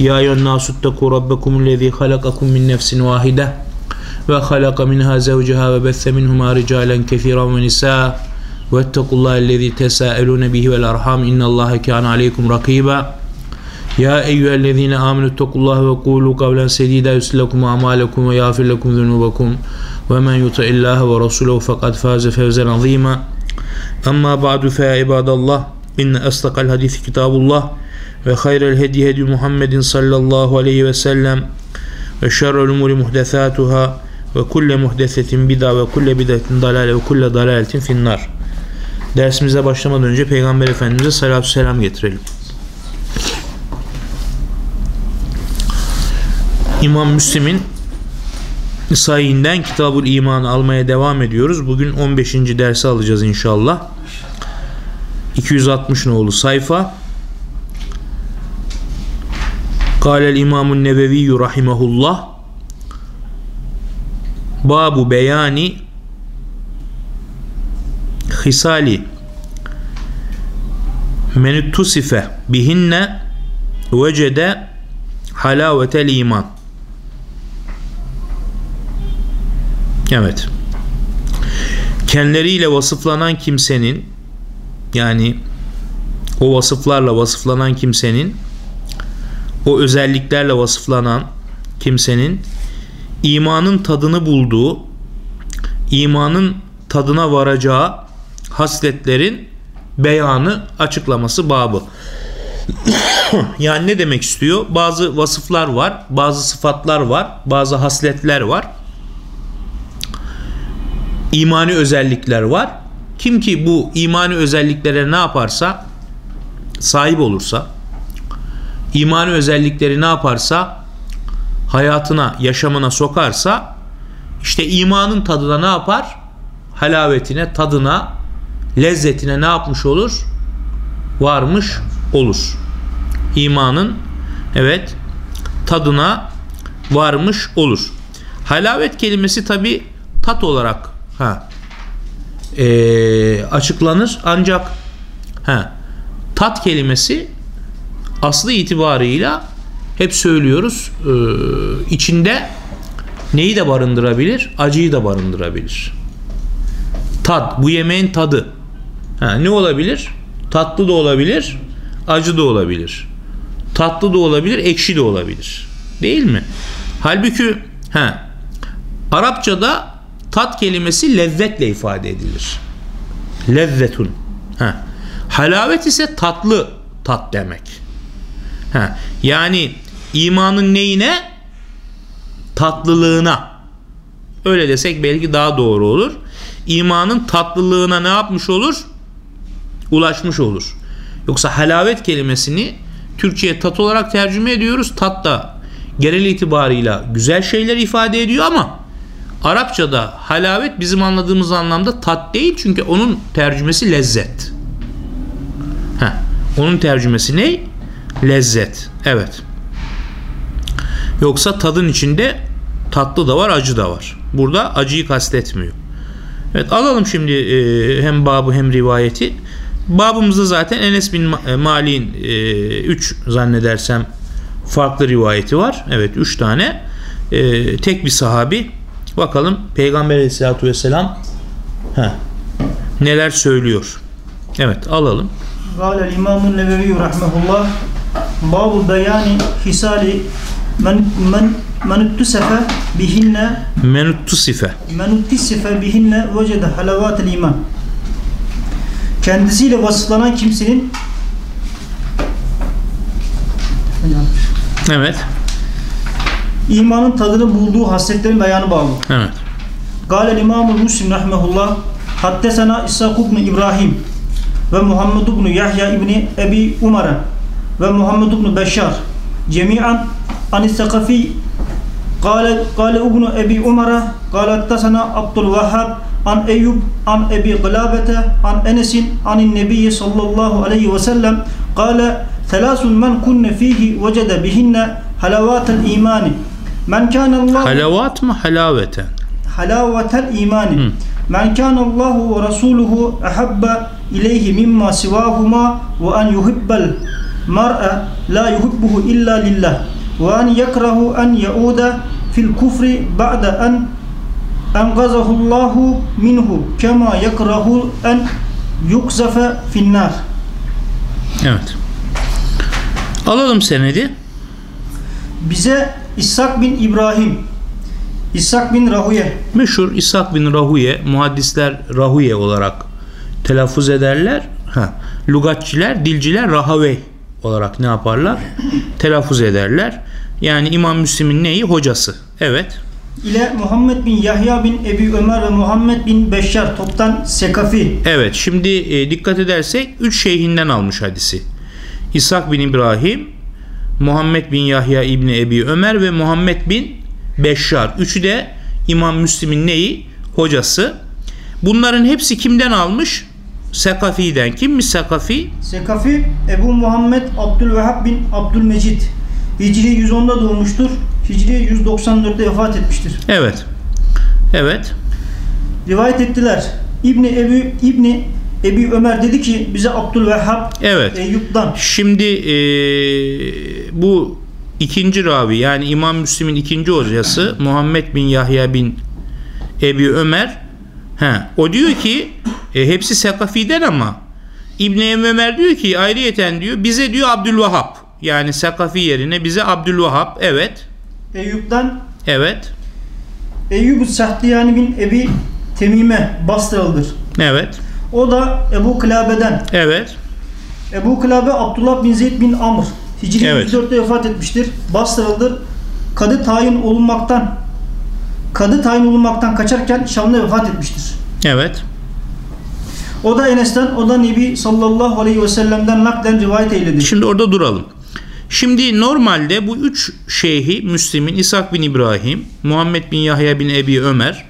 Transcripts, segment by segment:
يا أيها الناس اتقوا ربكم الذي خلقكم من نفس واحدة وخلق منها زوجها وبث منهما رجالا كثيرا ونساء واتقوا الله الذي تساءلون به والأرحام إن الله كان عليكم رقيبا. يا أيها الذين آمنوا اتقوا الله وقولوا قولا سديدا يسر لكم أعمالكم ويغفر لكم ذنوبكم ومن يطع الله ورسوله فقد فاز فوزا عظيما. أما بعد فيا عباد الله إن أصدق الحديث كتاب الله ve hayrel hedi hedi Muhammedin sallallahu aleyhi ve sellem ve şerrü'l umuri muhdesatuhâ ve kulle muhdesetin bid'a ve kulle bid'atin dalale ve kulle dalaletin finnar. Dersimize başlamadan önce Peygamber Efendimiz'e salatu selam getirelim. İmam Müslim'in Nisai'nden Kitabul İman'ı almaya devam ediyoruz. Bugün 15. dersi alacağız inşallah. 260 nolu sayfa. Kâlel İmamun Nebeviyyü rahimahullah Babu beyani hisali menüttusife bihinne vecede halavetel iman Evet. Kendileriyle vasıflanan kimsenin yani o vasıflarla vasıflanan kimsenin o özelliklerle vasıflanan kimsenin imanın tadını bulduğu, imanın tadına varacağı hasletlerin beyanı, açıklaması babı. yani ne demek istiyor? Bazı vasıflar var, bazı sıfatlar var, bazı hasletler var. İmani özellikler var. Kim ki bu imani özelliklere ne yaparsa, sahip olursa, imani özellikleri ne yaparsa hayatına, yaşamına sokarsa işte imanın tadına ne yapar? Halavetine, tadına, lezzetine ne yapmış olur? Varmış olur. İmanın evet tadına varmış olur. Halavet kelimesi tabi tat olarak ha, e, açıklanır ancak ha, tat kelimesi aslı itibarıyla hep söylüyoruz e, içinde neyi de barındırabilir? Acıyı da barındırabilir. Tad, bu yemeğin tadı. Ha, ne olabilir? Tatlı da olabilir, acı da olabilir. Tatlı da olabilir, ekşi de olabilir. Değil mi? Halbuki ha, Arapçada tat kelimesi lezzetle ifade edilir. Lezzetun. Ha. Halavet ise tatlı tat demek. Ha, yani imanın neyine? Tatlılığına. Öyle desek belki daha doğru olur. İmanın tatlılığına ne yapmış olur? Ulaşmış olur. Yoksa halavet kelimesini Türkçe'ye tat olarak tercüme ediyoruz. Tat da genel itibarıyla güzel şeyler ifade ediyor ama Arapçada halavet bizim anladığımız anlamda tat değil çünkü onun tercümesi lezzet. Heh, onun tercümesi ne? Lezzet. Evet. Yoksa tadın içinde tatlı da var, acı da var. Burada acıyı kastetmiyor. Evet alalım şimdi e, hem babı hem rivayeti. Babımızda zaten Enes bin e, Mali'nin 3 e, zannedersem farklı rivayeti var. Evet 3 tane. Tek bir sahabi. Bakalım Peygamber aleyhissalatü vesselam heh, neler söylüyor. Evet alalım. Gâlel İmamun Nebevi rahmetullah Babu beyani hisali men men menuttusefe bihinne menuttusife menuttusife bihinne vecede halavat iman kendisiyle vasıflanan kimsenin Evet. İmanın tadını bulduğu hasretlerin beyanı bağlı. Evet. Galel İmamul Müslim rahmehullah haddesena İshak ibn İbrahim ve Muhammed ibn Yahya ibn Ebi Umar'a ومحمد بن بشار جميعا عن الثقفي قال قال ابن ابي عمر قال حدثنا عبد الوهاب عن ايوب عن ابي قلابه عن انس عن النبي صلى الله عليه وسلم قال ثلاث من كن فيه وجد بهن حلاوات الايمان من كان الله Halavat mı halaveten? حلاوة الإيمان من كان الله ورسوله أحب إليه مما سواهما وأن يحب mar'a la yuhibbuhu illa lillah ve an yakrahu an yauda fil kufri ba'da an engazahu Allahu minhu kema yakrahu en yukzafe finnar. Evet. Alalım senedi. Bize İshak bin İbrahim İshak bin Rahuye Meşhur İshak bin Rahuye muhaddisler Rahuye olarak telaffuz ederler. Ha, lugatçiler, dilciler Rahavey olarak ne yaparlar? telaffuz ederler. Yani İmam Müslim'in neyi? Hocası. Evet. ile Muhammed bin Yahya bin Ebi Ömer ve Muhammed bin Beşşar toptan Sekafi Evet. Şimdi e, dikkat edersek üç şeyhinden almış hadisi. İshak bin İbrahim, Muhammed bin Yahya İbni Ebi Ömer ve Muhammed bin Beşşar. Üçü de İmam Müslim'in neyi? Hocası. Bunların hepsi kimden almış? Sekafi'den. Kimmiş Sekafi? Sekafi Ebu Muhammed Abdülvehhab bin Abdülmecid Hicri 110'da doğmuştur. Hicri 194'te vefat etmiştir. Evet. Evet. Rivayet ettiler. İbni Ebi İbni Ebi Ömer dedi ki bize Abdülvehhab Evet. Eyyub'dan Şimdi e, bu ikinci ravi yani İmam Müslim'in ikinci hocası Muhammed bin Yahya bin Ebi Ömer he, o diyor ki e, hepsi Sekafi'den ama Ebi Ömer diyor ki ayrıyeten diyor bize diyor Abdülvahhab yani Sekafi yerine bize Abdülvahhab evet Eyyub'dan evet Eyyub-u Sahtiyani bin Ebi Temime Basralıdır. evet O da Ebu Kılabe'den. evet Ebu Kılabe Abdullah bin Zeyd bin Amr. Hicri Evet. 104'te vefat etmiştir. Basralıdır. Kadı tayin olunmaktan kadı tayin olunmaktan kaçarken Şam'da vefat etmiştir. evet O da Enes'ten, o da Nebi sallallahu aleyhi ve sellem'den naklen rivayet eyledi. Şimdi orada duralım. Şimdi normalde bu üç şeyhi Müslim'in İshak bin İbrahim, Muhammed bin Yahya bin Ebi Ömer,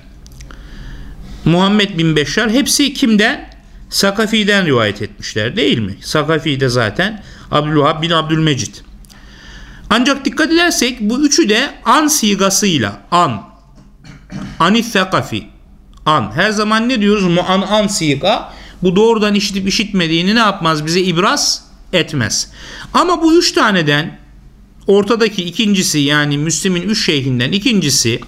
Muhammed bin Beşşar hepsi kimden? Sakafi'den rivayet etmişler değil mi? Sakafi de zaten Abdülvahab bin Abdülmecid. Ancak dikkat edersek bu üçü de an sigasıyla an anif sakafi an her zaman ne diyoruz muan an siga bu doğrudan işitip işitmediğini ne yapmaz bize ibraz etmez. Ama bu üç taneden ortadaki ikincisi yani Müslim'in üç şeyhinden ikincisi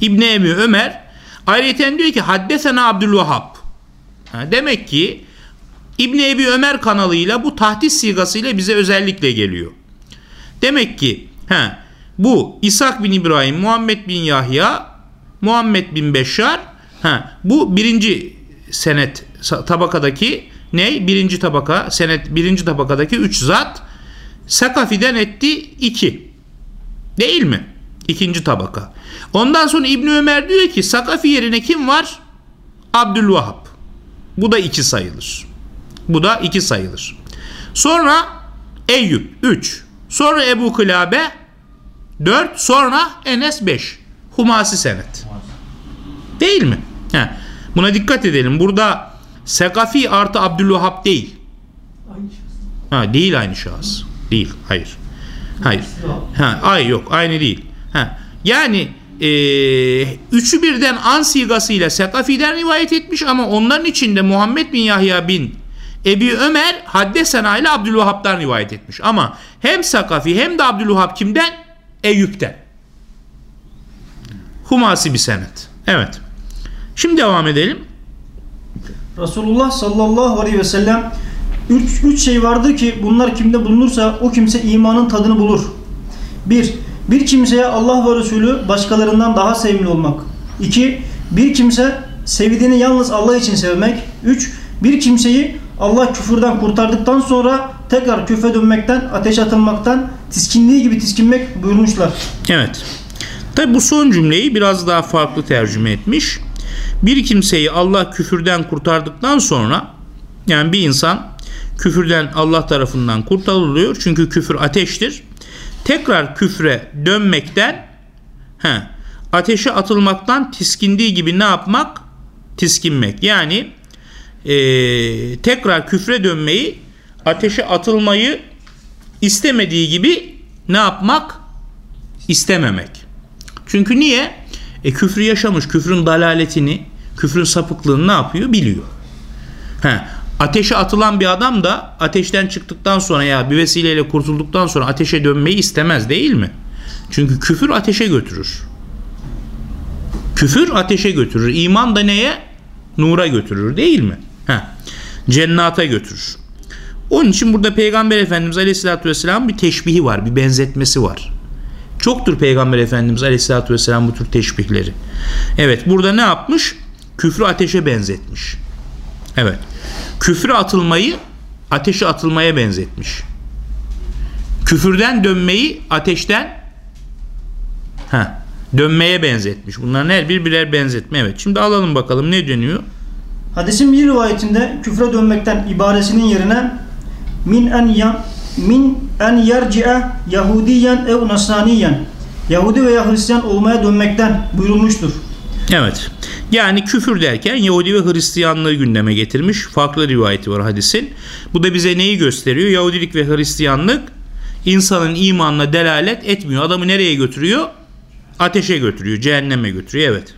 İbni Ebi Ömer ayrıca diyor ki haddesena Abdülvahhab. Ha, demek ki İbni Ebi Ömer kanalıyla bu tahdis sigasıyla bize özellikle geliyor. Demek ki he, bu İshak bin İbrahim, Muhammed bin Yahya, Muhammed bin Beşşar he, bu birinci senet tabakadaki ne? Birinci tabaka senet birinci tabakadaki üç zat Sakafi'den etti iki. Değil mi? İkinci tabaka. Ondan sonra İbni Ömer diyor ki Sakafi yerine kim var? Abdülvahhab. Bu da iki sayılır. Bu da iki sayılır. Sonra Eyüp 3. Sonra Ebu Kılabe 4. Sonra Enes 5. Humasi senet. Değil mi? He. Buna dikkat edelim. Burada Sekafi artı Abdülvahhab değil. Ha, değil aynı şahıs. Değil. Hayır. Hayır. Ha, ay yok. Aynı değil. Ha. Yani eee üçü birden an sigasıyla Sekafi'den rivayet etmiş ama onların içinde Muhammed bin Yahya bin Ebi Ömer Haddesena ile Abdülvahhab'dan rivayet etmiş. Ama hem Sakafi hem de Abdülvahhab kimden? Eyüp'ten. Humasi bir senet. Evet. Şimdi devam edelim. Resulullah sallallahu aleyhi ve sellem üç, üç şey vardır ki bunlar kimde bulunursa o kimse imanın tadını bulur. Bir, bir kimseye Allah ve Resulü başkalarından daha sevimli olmak. İki, bir kimse sevdiğini yalnız Allah için sevmek. Üç, bir kimseyi Allah küfürden kurtardıktan sonra tekrar küfre dönmekten, ateş atılmaktan tiskindiği gibi tiskinmek buyurmuşlar. Evet. Tabi bu son cümleyi biraz daha farklı tercüme etmiş. Bir kimseyi Allah küfürden kurtardıktan sonra yani bir insan küfürden Allah tarafından kurtarılıyor. Çünkü küfür ateştir. Tekrar küfre dönmekten He. Ateşe atılmaktan tiskindiği gibi ne yapmak? Tiskinmek. Yani e, tekrar küfre dönmeyi, ateşe atılmayı istemediği gibi ne yapmak? İstememek. Çünkü niye? E, küfrü yaşamış, küfrün dalaletini, küfrün sapıklığını ne yapıyor? Biliyor. He. Ateşe atılan bir adam da ateşten çıktıktan sonra ya bir vesileyle kurtulduktan sonra ateşe dönmeyi istemez değil mi? Çünkü küfür ateşe götürür. Küfür ateşe götürür. İman da neye? Nura götürür değil mi? Heh. Cennata götürür. Onun için burada Peygamber Efendimiz Aleyhisselatü Vesselam bir teşbihi var, bir benzetmesi var. Çoktur Peygamber Efendimiz Aleyhisselatü Vesselam bu tür teşbihleri. Evet burada ne yapmış? Küfrü ateşe benzetmiş. Evet. Küfre atılmayı ateşe atılmaya benzetmiş. Küfürden dönmeyi ateşten ha dönmeye benzetmiş. Bunların her bir birer benzetme. Evet. Şimdi alalım bakalım ne dönüyor? Hadisin bir rivayetinde küfre dönmekten ibaresinin yerine min en yan min en yerci'e Yahudiyen ev Nasraniyen Yahudi veya Hristiyan olmaya dönmekten buyurulmuştur. Evet. Yani küfür derken Yahudi ve Hristiyanlığı gündeme getirmiş. Farklı rivayeti var hadisin. Bu da bize neyi gösteriyor? Yahudilik ve Hristiyanlık insanın imanına delalet etmiyor. Adamı nereye götürüyor? Ateşe götürüyor, cehenneme götürüyor. Evet.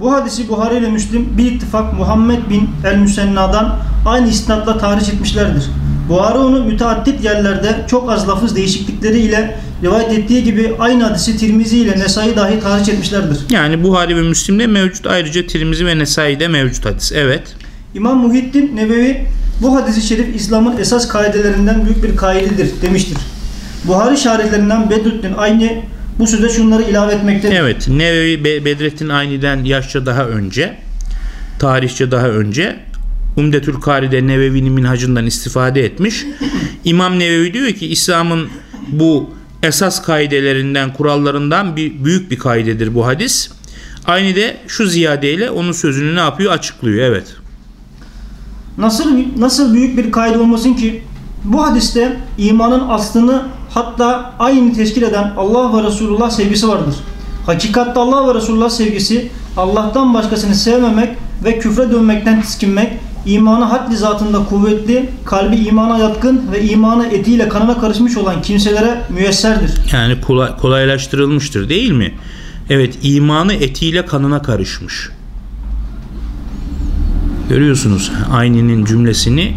Bu hadisi Buhari ile Müslim bir ittifak Muhammed bin el-Müsenna'dan aynı isnatla tarih etmişlerdir. Buhari onu müteaddit yerlerde çok az lafız değişiklikleri ile rivayet ettiği gibi aynı hadisi Tirmizi ile Nesai dahi tarih etmişlerdir. Yani Buhari ve Müslim'de mevcut ayrıca Tirmizi ve Nesai'de mevcut hadis. Evet. İmam Muhittin Nebevi bu hadisi şerif İslam'ın esas kaidelerinden büyük bir kaidedir demiştir. Buhari şarihlerinden Bedrüddin aynı bu sözde şunları ilave etmektedir. Evet. Nevevi Be- Bedrettin Ayni'den yaşça daha önce, tarihçe daha önce Umdetül Kari'de Nevevi'nin minhacından istifade etmiş. İmam Nevevi diyor ki İslam'ın bu esas kaidelerinden, kurallarından bir büyük bir kaidedir bu hadis. Aynı de şu ziyadeyle onun sözünü ne yapıyor? Açıklıyor. Evet. Nasıl nasıl büyük bir kaide olmasın ki bu hadiste imanın aslını hatta aynı teşkil eden Allah ve Resulullah sevgisi vardır. Hakikatte Allah ve Resulullah sevgisi Allah'tan başkasını sevmemek ve küfre dönmekten tiskinmek, imanı haddi zatında kuvvetli, kalbi imana yatkın ve imanı etiyle kanına karışmış olan kimselere müyesserdir. Yani kolay, kolaylaştırılmıştır değil mi? Evet imanı etiyle kanına karışmış. Görüyorsunuz aynının cümlesini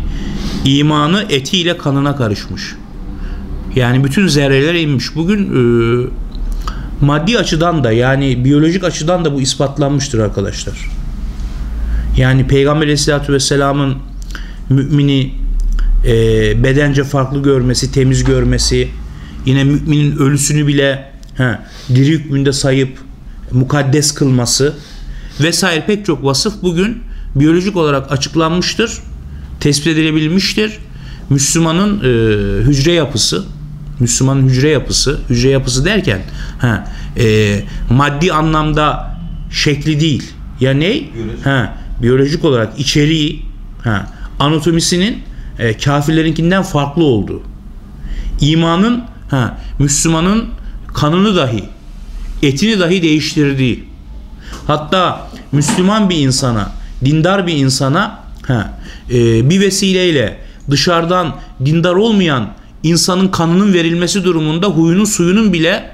imanı etiyle kanına karışmış. Yani bütün zerrelere inmiş. Bugün e, maddi açıdan da yani biyolojik açıdan da bu ispatlanmıştır arkadaşlar. Yani Peygamber Aleyhisselatü Vesselam'ın mümini e, bedence farklı görmesi, temiz görmesi, yine müminin ölüsünü bile he, diri hükmünde sayıp mukaddes kılması vesaire pek çok vasıf bugün biyolojik olarak açıklanmıştır, tespit edilebilmiştir. Müslümanın e, hücre yapısı, Müslümanın hücre yapısı, hücre yapısı derken ha, e, maddi anlamda şekli değil. Ya ne? Ha, biyolojik olarak içeriği, ha, anatomisinin e, kafirlerinkinden farklı olduğu. İmanın, ha, Müslümanın kanını dahi, etini dahi değiştirdiği. Hatta Müslüman bir insana, dindar bir insana ha, e, bir vesileyle dışarıdan dindar olmayan insanın kanının verilmesi durumunda huyunun suyunun bile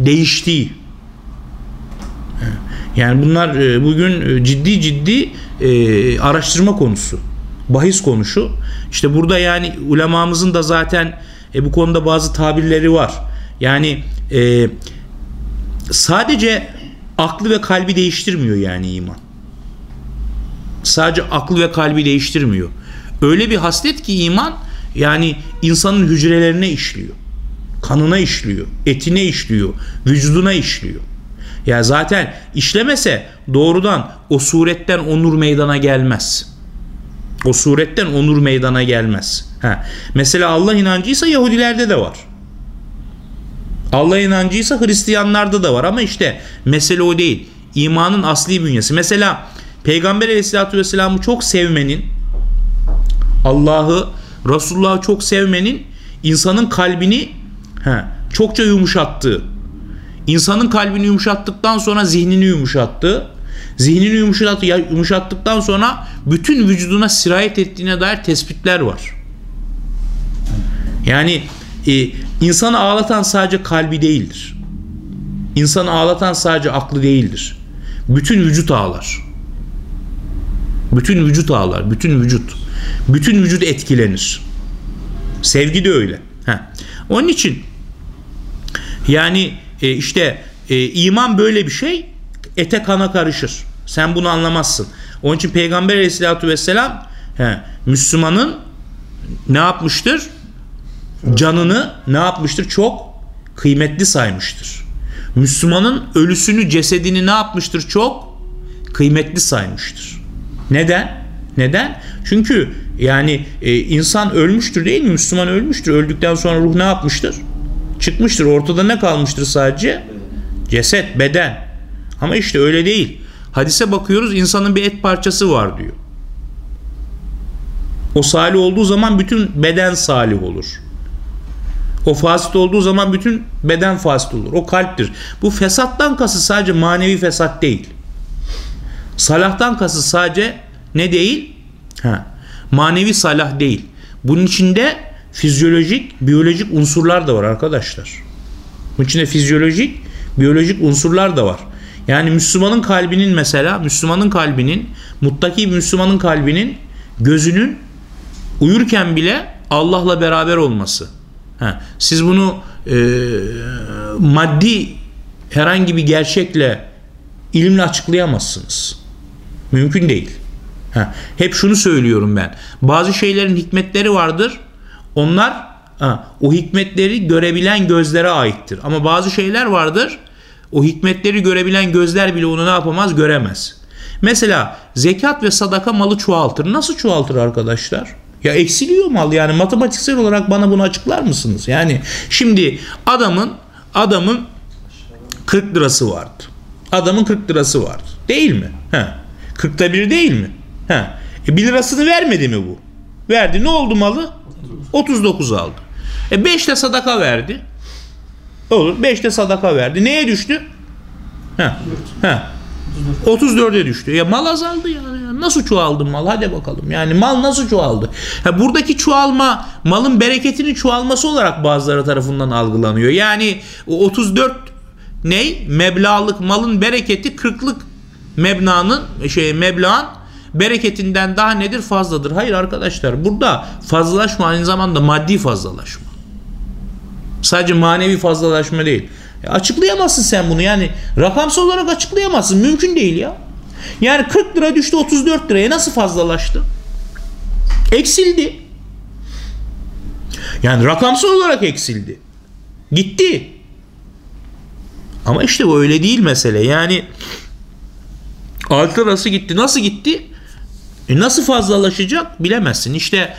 değiştiği. Yani bunlar e, bugün e, ciddi ciddi e, araştırma konusu. Bahis konusu. İşte burada yani ulemamızın da zaten bu konuda bazı tabirleri var. Yani sadece aklı ve kalbi değiştirmiyor yani iman. Sadece aklı ve kalbi değiştirmiyor. Öyle bir haslet ki iman yani insanın hücrelerine işliyor. Kanına işliyor, etine işliyor, vücuduna işliyor. Ya zaten işlemese doğrudan o suretten onur meydana gelmez. O suretten onur meydana gelmez. Ha. Mesela Allah inancıysa Yahudilerde de var. Allah inancıysa Hristiyanlarda da var ama işte mesele o değil. İmanın asli bünyesi. Mesela Peygamber Aleyhisselatü Vesselam'ı çok sevmenin Allah'ı Resulullah'ı çok sevmenin insanın kalbini he, çokça yumuşattığı, insanın kalbini yumuşattıktan sonra zihnini yumuşattı. Zihnini yumuşattı, yumuşattıktan sonra bütün vücuduna sirayet ettiğine dair tespitler var. Yani e, insanı ağlatan sadece kalbi değildir. İnsanı ağlatan sadece aklı değildir. Bütün vücut ağlar. Bütün vücut ağlar. Bütün vücut. Bütün vücut etkilenir. Sevgi de öyle. Heh. Onun için yani e, işte e, iman böyle bir şey ete kana karışır. Sen bunu anlamazsın. Onun için Peygamber aleyhissalatü vesselam he, Müslümanın ne yapmıştır? Canını ne yapmıştır? Çok kıymetli saymıştır. Müslümanın ölüsünü, cesedini ne yapmıştır? Çok kıymetli saymıştır. Neden? Neden? Çünkü yani e, insan ölmüştür değil mi? Müslüman ölmüştür. Öldükten sonra ruh ne yapmıştır? Çıkmıştır. Ortada ne kalmıştır sadece? Ceset, beden. Ama işte öyle değil. Hadise bakıyoruz insanın bir et parçası var diyor. O salih olduğu zaman bütün beden salih olur. O fasit olduğu zaman bütün beden fasit olur. O kalptir. Bu fesattan kası sadece manevi fesat değil. Salahtan kası sadece ne değil? Ha, manevi salah değil. Bunun içinde fizyolojik, biyolojik unsurlar da var arkadaşlar. Bunun içinde fizyolojik, biyolojik unsurlar da var. Yani Müslümanın kalbinin mesela, Müslümanın kalbinin, muttaki Müslümanın kalbinin gözünün uyurken bile Allah'la beraber olması. Ha, siz bunu e, maddi herhangi bir gerçekle ilimle açıklayamazsınız. Mümkün değil. Ha, hep şunu söylüyorum ben. Bazı şeylerin hikmetleri vardır. Onlar ha, o hikmetleri görebilen gözlere aittir. Ama bazı şeyler vardır. O hikmetleri görebilen gözler bile onu ne yapamaz? Göremez. Mesela zekat ve sadaka malı çoğaltır. Nasıl çoğaltır arkadaşlar? Ya eksiliyor mal yani matematiksel olarak bana bunu açıklar mısınız? Yani şimdi adamın adamın 40 lirası vardı. Adamın 40 lirası vardı. Değil mi? He. 40'ta bir değil mi? He. E 1 lirasını vermedi mi bu? Verdi. Ne oldu malı? 39 aldı. E 5 de sadaka verdi. Olur. 5 de sadaka verdi. Neye düştü? He. He. 34'e düştü. Ya mal azaldı yani. Nasıl çoğaldı mal? Hadi bakalım. Yani mal nasıl çoğaldı? Ha, buradaki çoğalma malın bereketinin çoğalması olarak bazıları tarafından algılanıyor. Yani o 34 ney? Meblağlık malın bereketi 40'lık mebnanın şey meblağın bereketinden daha nedir? Fazladır. Hayır arkadaşlar burada fazlalaşma aynı zamanda maddi fazlalaşma. Sadece manevi fazlalaşma değil. E açıklayamazsın sen bunu yani rakamsal olarak açıklayamazsın. Mümkün değil ya. Yani 40 lira düştü 34 liraya nasıl fazlalaştı? Eksildi. Yani rakamsal olarak eksildi. Gitti. Ama işte bu öyle değil mesele. Yani 6 lirası gitti. Nasıl gitti? E nasıl fazlalaşacak bilemezsin. İşte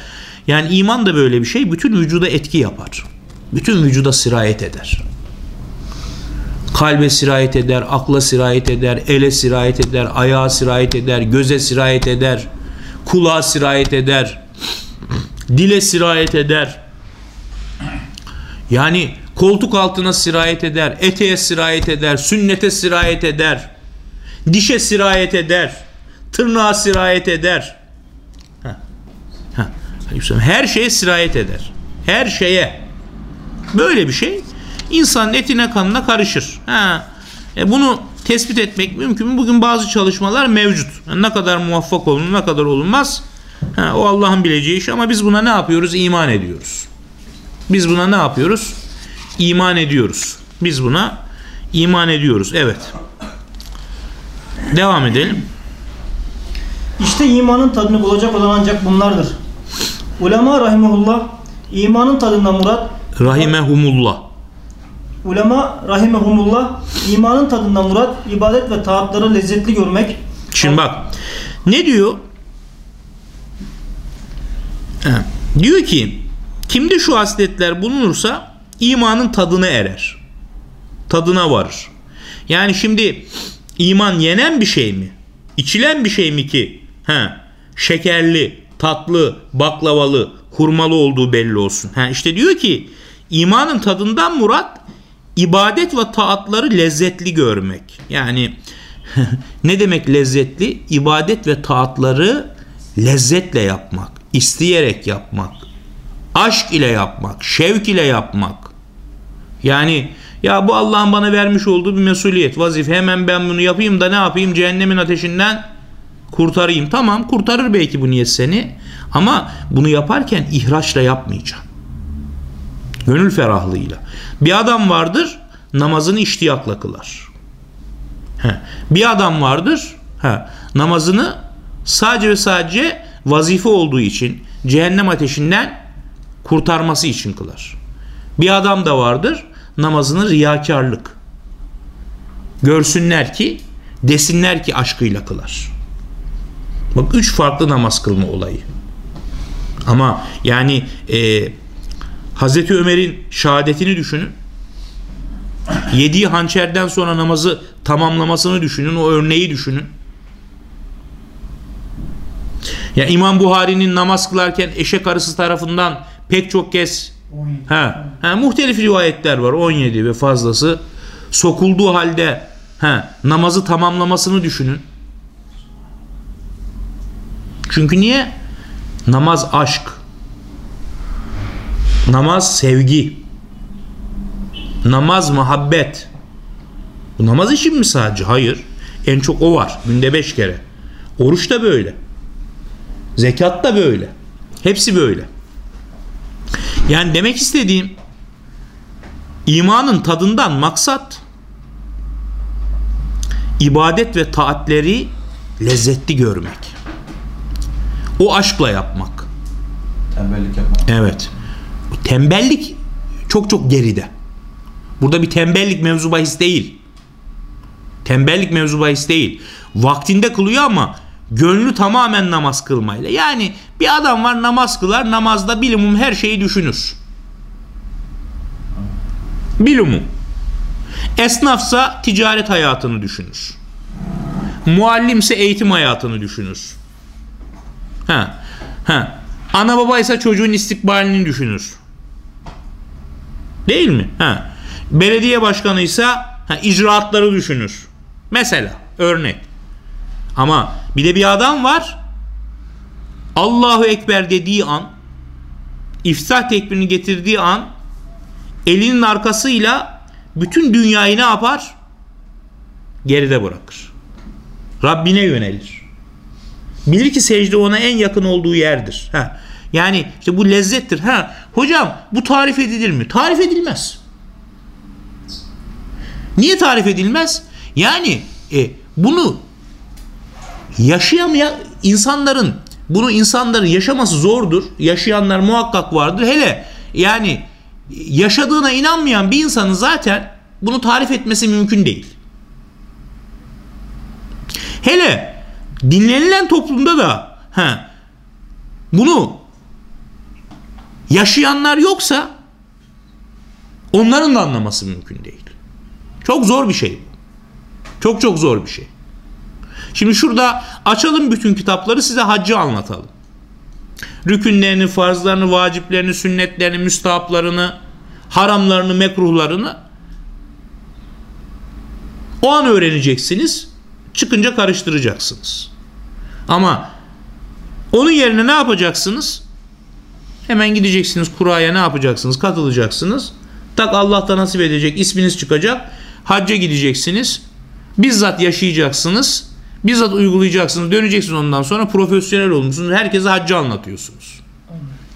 yani iman da böyle bir şey. Bütün vücuda etki yapar. Bütün vücuda sirayet eder. Kalbe sirayet eder, akla sirayet eder, ele sirayet eder, ayağa sirayet eder, göze sirayet eder, kulağa sirayet eder, dile sirayet eder. Yani koltuk altına sirayet eder, eteğe sirayet eder, sünnete sirayet eder, dişe sirayet eder, tırnağa sirayet eder. Her şeye sirayet eder. Her şeye. Böyle bir şey insanın etine kanına karışır. Ha. E bunu tespit etmek mümkün mü? Bugün bazı çalışmalar mevcut. Ne kadar muvaffak olunur, ne kadar olunmaz. Ha, o Allah'ın bileceği iş ama biz buna ne yapıyoruz? İman ediyoruz. Biz buna ne yapıyoruz? İman ediyoruz. Biz buna iman ediyoruz. Evet. Devam edelim. İşte imanın tadını bulacak olan ancak bunlardır. Ulema rahimullah imanın tadından murat Rahimehumullah. Ulema rahimehumullah imanın tadından murat ibadet ve taatları lezzetli görmek. Şimdi bak ne diyor? Ha, diyor ki kimde şu hasletler bulunursa imanın tadına erer. Tadına varır. Yani şimdi iman yenen bir şey mi? İçilen bir şey mi ki? Ha, şekerli, tatlı, baklavalı, hurmalı olduğu belli olsun. Ha, işte diyor ki imanın tadından murat ibadet ve taatları lezzetli görmek. Yani ne demek lezzetli? İbadet ve taatları lezzetle yapmak, isteyerek yapmak, aşk ile yapmak, şevk ile yapmak. Yani ya bu Allah'ın bana vermiş olduğu bir mesuliyet, vazife. Hemen ben bunu yapayım da ne yapayım? Cehennemin ateşinden kurtarayım. Tamam kurtarır belki bu niyet seni. Ama bunu yaparken ihraçla yapmayacaksın. Gönül ferahlığıyla. Bir adam vardır namazını iştiyakla kılar. He. Bir adam vardır he, namazını sadece ve sadece vazife olduğu için cehennem ateşinden kurtarması için kılar. Bir adam da vardır namazını riyakarlık. Görsünler ki desinler ki aşkıyla kılar. Bak üç farklı namaz kılma olayı. Ama yani e, Hazreti Ömer'in şehadetini düşünün. Yediği hançerden sonra namazı tamamlamasını düşünün. O örneği düşünün. Ya İmam Buhari'nin namaz kılarken eşek arısı tarafından pek çok kez ha, ha, muhtelif rivayetler var 17 ve fazlası sokulduğu halde ha, namazı tamamlamasını düşünün. Çünkü niye? Namaz aşk. Namaz sevgi. Namaz muhabbet. Bu namaz için mi sadece? Hayır. En çok o var. Günde beş kere. Oruç da böyle. Zekat da böyle. Hepsi böyle. Yani demek istediğim imanın tadından maksat ibadet ve taatleri lezzetli görmek. O aşkla yapmak. Tembellik yapmak. Evet. Tembellik çok çok geride. Burada bir tembellik mevzu bahis değil. Tembellik mevzu bahis değil. Vaktinde kılıyor ama gönlü tamamen namaz kılmayla. Yani bir adam var namaz kılar namazda bilimum her şeyi düşünür. Bilimum. Esnafsa ticaret hayatını düşünür. Muallimse eğitim hayatını düşünür. Ha. Ha. Ana baba ise çocuğun istikbalini düşünür. Değil mi? Ha. Belediye başkanı ise ha, icraatları düşünür. Mesela örnek. Ama bir de bir adam var. Allahu Ekber dediği an iftah tekbirini getirdiği an elinin arkasıyla bütün dünyayı ne yapar? Geride bırakır. Rabbine yönelir. Bilir ki secde ona en yakın olduğu yerdir. Ha. Yani işte bu lezzettir. Ha. Hocam bu tarif edilir mi? Tarif edilmez. Niye tarif edilmez? Yani e, bunu yaşayamayan insanların bunu insanların yaşaması zordur. Yaşayanlar muhakkak vardır. Hele yani yaşadığına inanmayan bir insanın zaten bunu tarif etmesi mümkün değil. Hele dinlenilen toplumda da he, bunu yaşayanlar yoksa onların da anlaması mümkün değil. Çok zor bir şey. Çok çok zor bir şey. Şimdi şurada açalım bütün kitapları size haccı anlatalım. Rükünlerini, farzlarını, vaciplerini, sünnetlerini, müstahaplarını, haramlarını, mekruhlarını o an öğreneceksiniz. Çıkınca karıştıracaksınız. Ama onun yerine ne yapacaksınız? Hemen gideceksiniz kuraya ne yapacaksınız? Katılacaksınız. Tak Allah da nasip edecek isminiz çıkacak. Hacca gideceksiniz. Bizzat yaşayacaksınız. Bizzat uygulayacaksınız. Döneceksiniz ondan sonra profesyonel olmuşsunuz. Herkese haccı anlatıyorsunuz.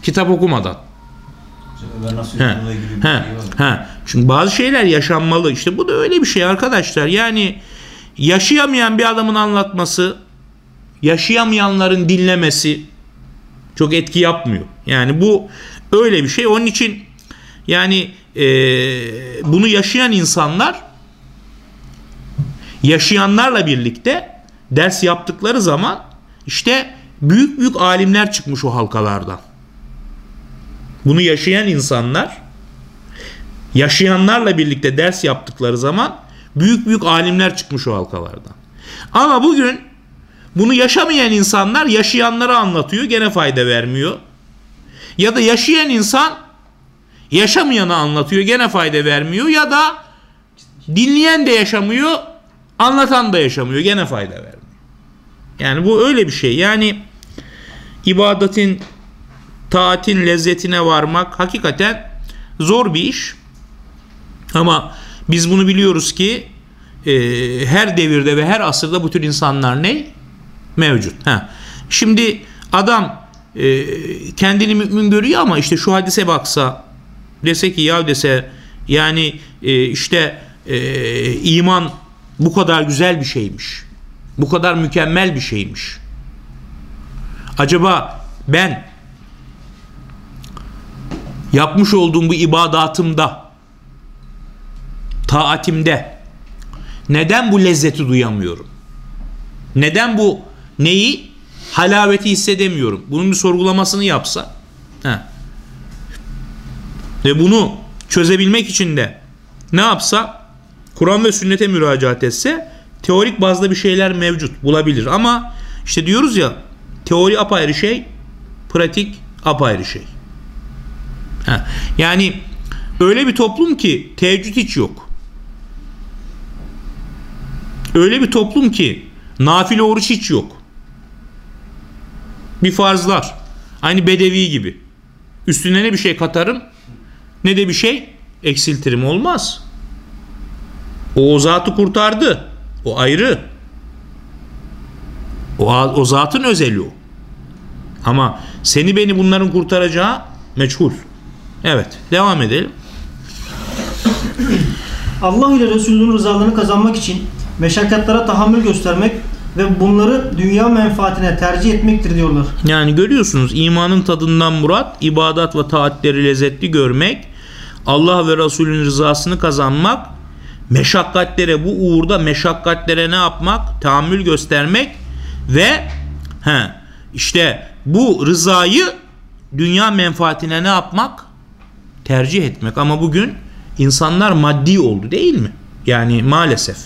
Kitap okumadan. He, he, şey he. Şimdi bazı şeyler yaşanmalı. İşte bu da öyle bir şey arkadaşlar. Yani yaşayamayan bir adamın anlatması, yaşayamayanların dinlemesi çok etki yapmıyor. Yani bu öyle bir şey. Onun için yani e, bunu yaşayan insanlar yaşayanlarla birlikte ders yaptıkları zaman işte büyük büyük alimler çıkmış o halkalardan. Bunu yaşayan insanlar yaşayanlarla birlikte ders yaptıkları zaman büyük büyük alimler çıkmış o halkalardan. Ama bugün bunu yaşamayan insanlar yaşayanlara anlatıyor gene fayda vermiyor. Ya da yaşayan insan yaşamayanı anlatıyor gene fayda vermiyor ya da dinleyen de yaşamıyor, anlatan da yaşamıyor. Gene fayda vermiyor. Yani bu öyle bir şey. Yani ibadetin, taatin lezzetine varmak hakikaten zor bir iş. Ama biz bunu biliyoruz ki e, her devirde ve her asırda bu tür insanlar ne? Mevcut. Ha. Şimdi adam e, kendini mümin görüyor ama işte şu hadise baksa dese ki ya dese yani e, işte e, iman bu kadar güzel bir şeymiş. Bu kadar mükemmel bir şeymiş. Acaba ben yapmış olduğum bu ibadatımda taatimde neden bu lezzeti duyamıyorum? Neden bu neyi? Halaveti hissedemiyorum. Bunun bir sorgulamasını yapsa. He. Ve bunu çözebilmek için de ne yapsa? Kur'an ve sünnete müracaat etse teorik bazda bir şeyler mevcut bulabilir. Ama işte diyoruz ya teori apayrı şey, pratik apayrı şey. Ha. Yani öyle bir toplum ki teheccüd hiç yok. Öyle bir toplum ki nafile oruç hiç yok. Bir farzlar. Aynı bedevi gibi. Üstüne ne bir şey katarım ne de bir şey eksiltirim olmaz. O, o zatı kurtardı. O ayrı. O, o zatın özeli o. Ama seni beni bunların kurtaracağı meçhul. Evet devam edelim. Allah ile Resulünün rızalığını kazanmak için meşakkatlara tahammül göstermek ve bunları dünya menfaatine tercih etmektir diyorlar. Yani görüyorsunuz imanın tadından murat ibadat ve taatleri lezzetli görmek, Allah ve Resulünün rızasını kazanmak, meşakkatlere bu uğurda meşakkatlere ne yapmak? Tahammül göstermek ve he, işte bu rızayı dünya menfaatine ne yapmak? Tercih etmek. Ama bugün insanlar maddi oldu değil mi? Yani maalesef.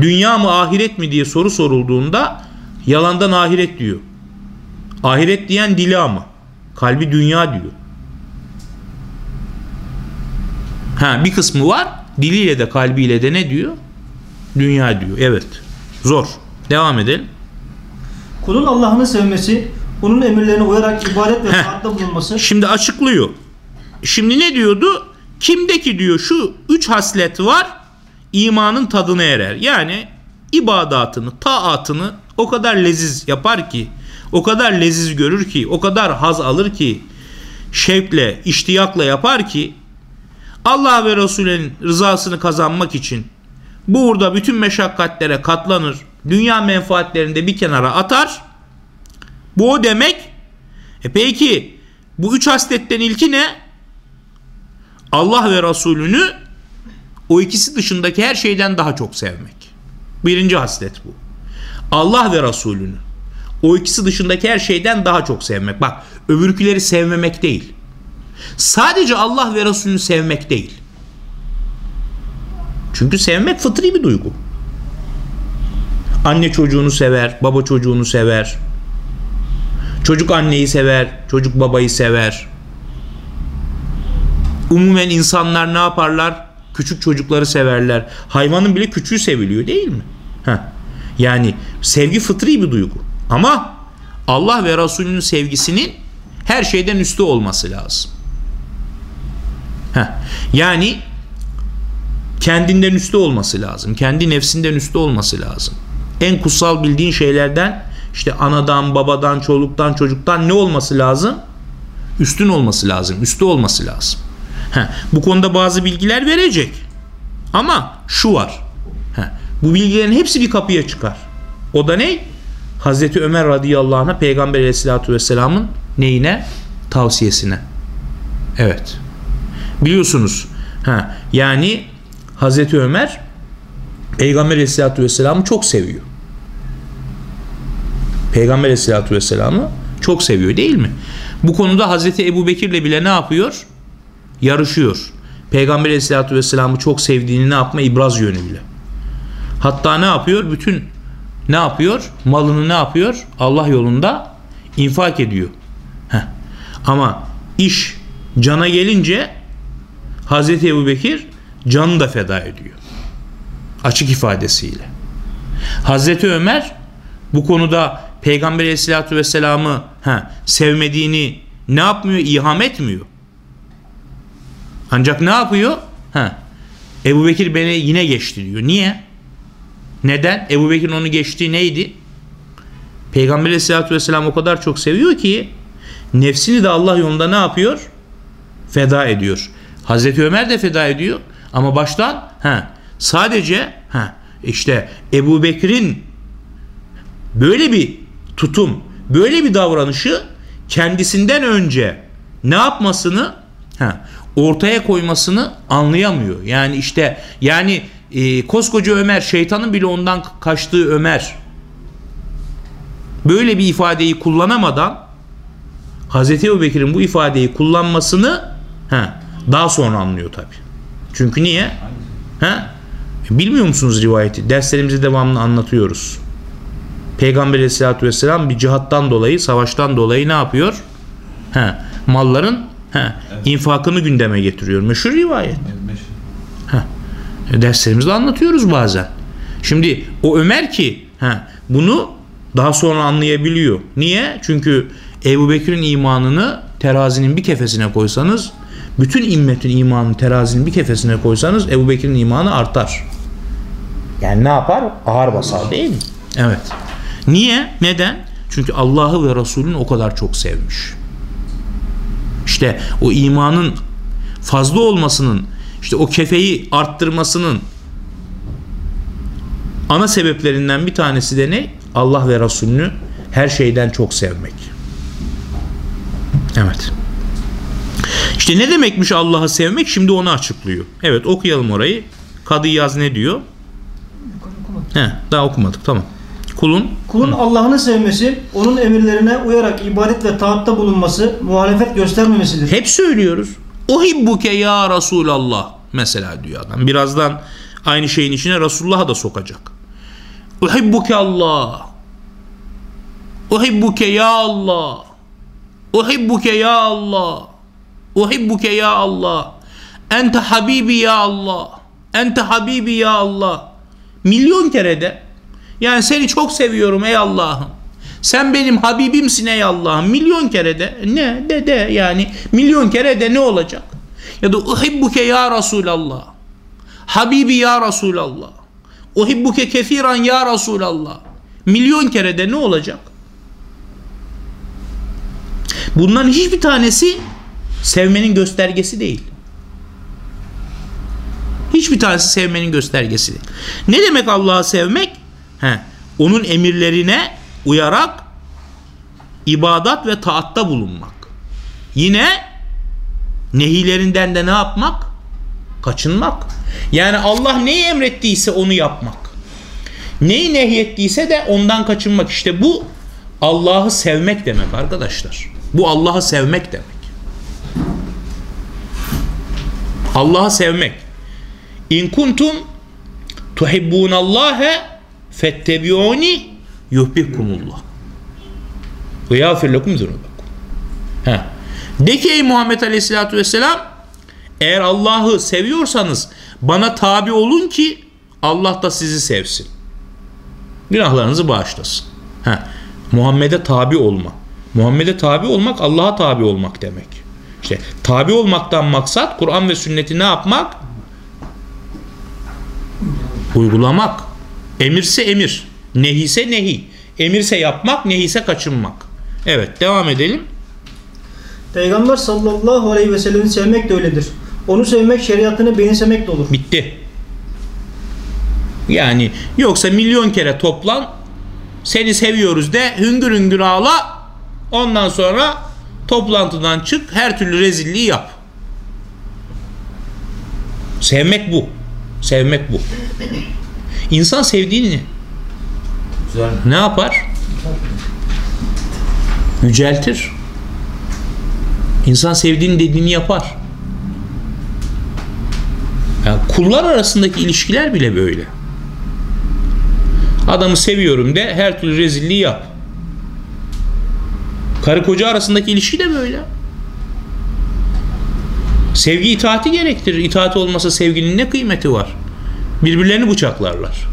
Dünya mı ahiret mi diye soru sorulduğunda yalandan ahiret diyor. Ahiret diyen dili ama. Kalbi dünya diyor. Ha bir kısmı var. Diliyle de kalbiyle de ne diyor? Dünya diyor. Evet. Zor. Devam edelim. Kulun Allah'ını sevmesi, onun emirlerine uyarak ibadet ve Heh. taatte bulunması, Şimdi açıklıyor. Şimdi ne diyordu? Kimdeki diyor şu üç haslet var imanın tadına erer. Yani ibadatını, taatını o kadar leziz yapar ki, o kadar leziz görür ki, o kadar haz alır ki, şevkle, iştiyakla yapar ki Allah ve Resulü'nün rızasını kazanmak için burada bütün meşakkatlere katlanır, dünya menfaatlerini de bir kenara atar. Bu o demek. E peki bu üç hasletten ilki ne? Allah ve Resulünü o ikisi dışındaki her şeyden daha çok sevmek. Birinci haslet bu. Allah ve Resulünü o ikisi dışındaki her şeyden daha çok sevmek. Bak öbürküleri sevmemek değil. Sadece Allah ve Resulünü sevmek değil. Çünkü sevmek fıtri bir duygu. Anne çocuğunu sever, baba çocuğunu sever. Çocuk anneyi sever, çocuk babayı sever. Umumen insanlar ne yaparlar? Küçük çocukları severler. Hayvanın bile küçüğü seviliyor değil mi? Heh. Yani sevgi fıtri bir duygu. Ama Allah ve Resulünün sevgisinin her şeyden üstü olması lazım. Heh. Yani kendinden üstü olması lazım. Kendi nefsinden üstü olması lazım. En kutsal bildiğin şeylerden işte anadan, babadan, çoluktan, çocuktan ne olması lazım? Üstün olması lazım. Üstü olması lazım. Heh. Bu konuda bazı bilgiler verecek. Ama şu var. Heh. Bu bilgilerin hepsi bir kapıya çıkar. O da ne? Hazreti Ömer radıyallahu anh'a Peygamber aleyhissalatü vesselamın neyine? Tavsiyesine. Evet. Biliyorsunuz. Ha, yani Hazreti Ömer Peygamber aleyhissalatü vesselam'ı çok seviyor. Peygamber aleyhissalatü vesselam'ı çok seviyor değil mi? Bu konuda Hazreti Ebu Bekir'le bile ne yapıyor? Yarışıyor. Peygamber aleyhissalatü vesselam'ı çok sevdiğini ne yapma? ibraz yönüyle. Hatta ne yapıyor? Bütün ne yapıyor? Malını ne yapıyor? Allah yolunda infak ediyor. Heh. Ama iş cana gelince Hazreti Ebu Bekir canı da feda ediyor. Açık ifadesiyle. Hazreti Ömer bu konuda Peygamber aleyhissalatü vesselam'ı sevmediğini ne yapmıyor? İham etmiyor. Ancak ne yapıyor? Ha, Ebu Bekir beni yine geçti diyor. Niye? Neden? Ebu Bekir'in onu geçtiği neydi? Peygamber aleyhissalatü vesselam o kadar çok seviyor ki nefsini de Allah yolunda ne yapıyor? Feda ediyor. Hazreti Ömer de feda ediyor. Ama baştan ha, sadece ha, işte Ebu Bekir'in böyle bir tutum, böyle bir davranışı kendisinden önce ne yapmasını ha, ortaya koymasını anlayamıyor. Yani işte yani e, koskoca Ömer şeytanın bile ondan kaçtığı Ömer böyle bir ifadeyi kullanamadan Hazreti Ebu bu ifadeyi kullanmasını ha, daha sonra anlıyor tabi. Çünkü niye? Ha? Bilmiyor musunuz rivayeti? Derslerimizi devamlı anlatıyoruz. Peygamber aleyhissalatü vesselam bir cihattan dolayı, savaştan dolayı ne yapıyor? Ha, malların ha, infakını gündeme getiriyor. Meşhur rivayet. Meşhur. Derslerimizde anlatıyoruz bazen. Şimdi o Ömer ki ha, bunu daha sonra anlayabiliyor. Niye? Çünkü Ebu Bekir'in imanını terazinin bir kefesine koysanız bütün immetin imanını terazinin bir kefesine koysanız Ebu Bekir'in imanı artar. Yani ne yapar? Ağır basar değil mi? Evet. Niye? Neden? Çünkü Allah'ı ve Resulünü o kadar çok sevmiş. İşte o imanın fazla olmasının, işte o kefeyi arttırmasının ana sebeplerinden bir tanesi de ne? Allah ve Resulünü her şeyden çok sevmek. Evet. İşte ne demekmiş Allah'ı sevmek? Şimdi onu açıklıyor. Evet okuyalım orayı. Kadı Yaz ne diyor? He, daha okumadık tamam. Kulun Kulun Allah'ını sevmesi, onun emirlerine uyarak ibadet ve taatta bulunması, muhalefet göstermemesidir. hep söylüyoruz. Uhibbuke ya Resulallah mesela diyor adam. Birazdan aynı şeyin içine Resulullah'ı da sokacak. Uhibbuke Allah. Uhibbuke ya Allah. Uhibbuke ya Allah. Uhibbuke ya Allah. Ente habibi ya Allah. Ente habibi ya Allah. Milyon kere de. Yani seni çok seviyorum ey Allah'ım. Sen benim Habibimsin ey Allah'ım. Milyon kere de. Ne? De de yani. Milyon kere de ne olacak? Ya da uhibbuke ya Resulallah. Habibi ya Resulallah. Uhibbuke kefiran ya Resulallah. Milyon kere de ne olacak? Bunların hiçbir tanesi sevmenin göstergesi değil. Hiçbir tanesi sevmenin göstergesi değil. Ne demek Allah'ı sevmek? He, onun emirlerine uyarak ibadat ve taatta bulunmak. Yine nehilerinden de ne yapmak? Kaçınmak. Yani Allah neyi emrettiyse onu yapmak. Neyi nehyettiyse de ondan kaçınmak. İşte bu Allah'ı sevmek demek arkadaşlar. Bu Allah'ı sevmek demek. Allah'ı sevmek. İn kuntum tuhibbunallâhe fettebi'uni yuhbibkumullah. Ve yağfir lekum zunubakum. He. De ki ey Muhammed Aleyhisselatü Vesselam eğer Allah'ı seviyorsanız bana tabi olun ki Allah da sizi sevsin. Günahlarınızı bağışlasın. He. Muhammed'e tabi olma. Muhammed'e tabi olmak Allah'a tabi olmak demek. İşte tabi olmaktan maksat Kur'an ve sünneti ne yapmak? Uygulamak. Emirse emir, nehise nehi. Emirse yapmak, nehise kaçınmak. Evet, devam edelim. Peygamber sallallahu aleyhi ve sellem'i sevmek de öyledir. Onu sevmek şeriatını benimsemek de olur. Bitti. Yani yoksa milyon kere toplan, seni seviyoruz de hüngür hüngür ağla, ondan sonra toplantıdan çık, her türlü rezilliği yap. Sevmek bu. Sevmek bu. İnsan sevdiğini Güzel. ne yapar? Yüceltir. İnsan sevdiğini dediğini yapar. Yani kullar arasındaki ilişkiler bile böyle. Adamı seviyorum de her türlü rezilliği yap. Karı koca arasındaki ilişki de böyle. Sevgi itaati gerektirir. İtaat olmasa sevginin ne kıymeti var? Birbirlerini bıçaklarlar.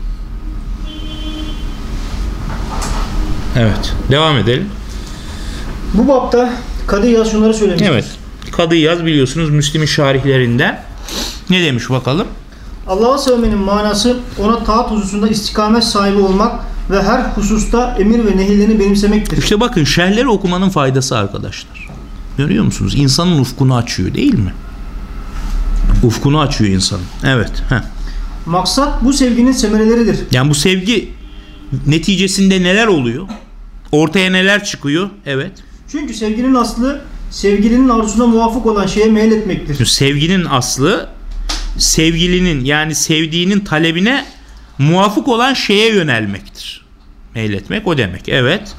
Evet. Devam edelim. Bu bapta Kadı İyaz şunları söylemiş. Evet. Kadı Yaz biliyorsunuz Müslim'in şarihlerinden. Ne demiş bakalım? Allah'ı sevmenin manası ona taat hususunda istikamet sahibi olmak ve her hususta emir ve nehirlerini benimsemektir. İşte bakın şerhleri okumanın faydası arkadaşlar. Görüyor musunuz? İnsanın ufkunu açıyor değil mi? Ufkunu açıyor insanın. Evet. Heh. Maksat bu sevginin semereleridir. Yani bu sevgi neticesinde neler oluyor? Ortaya neler çıkıyor? Evet. Çünkü sevginin aslı sevgilinin arzusuna muvafık olan şeye meyletmektir. Şimdi sevginin aslı sevgilinin yani sevdiğinin talebine muvafık olan şeye yönelmektir. Meyletmek o demek. Evet.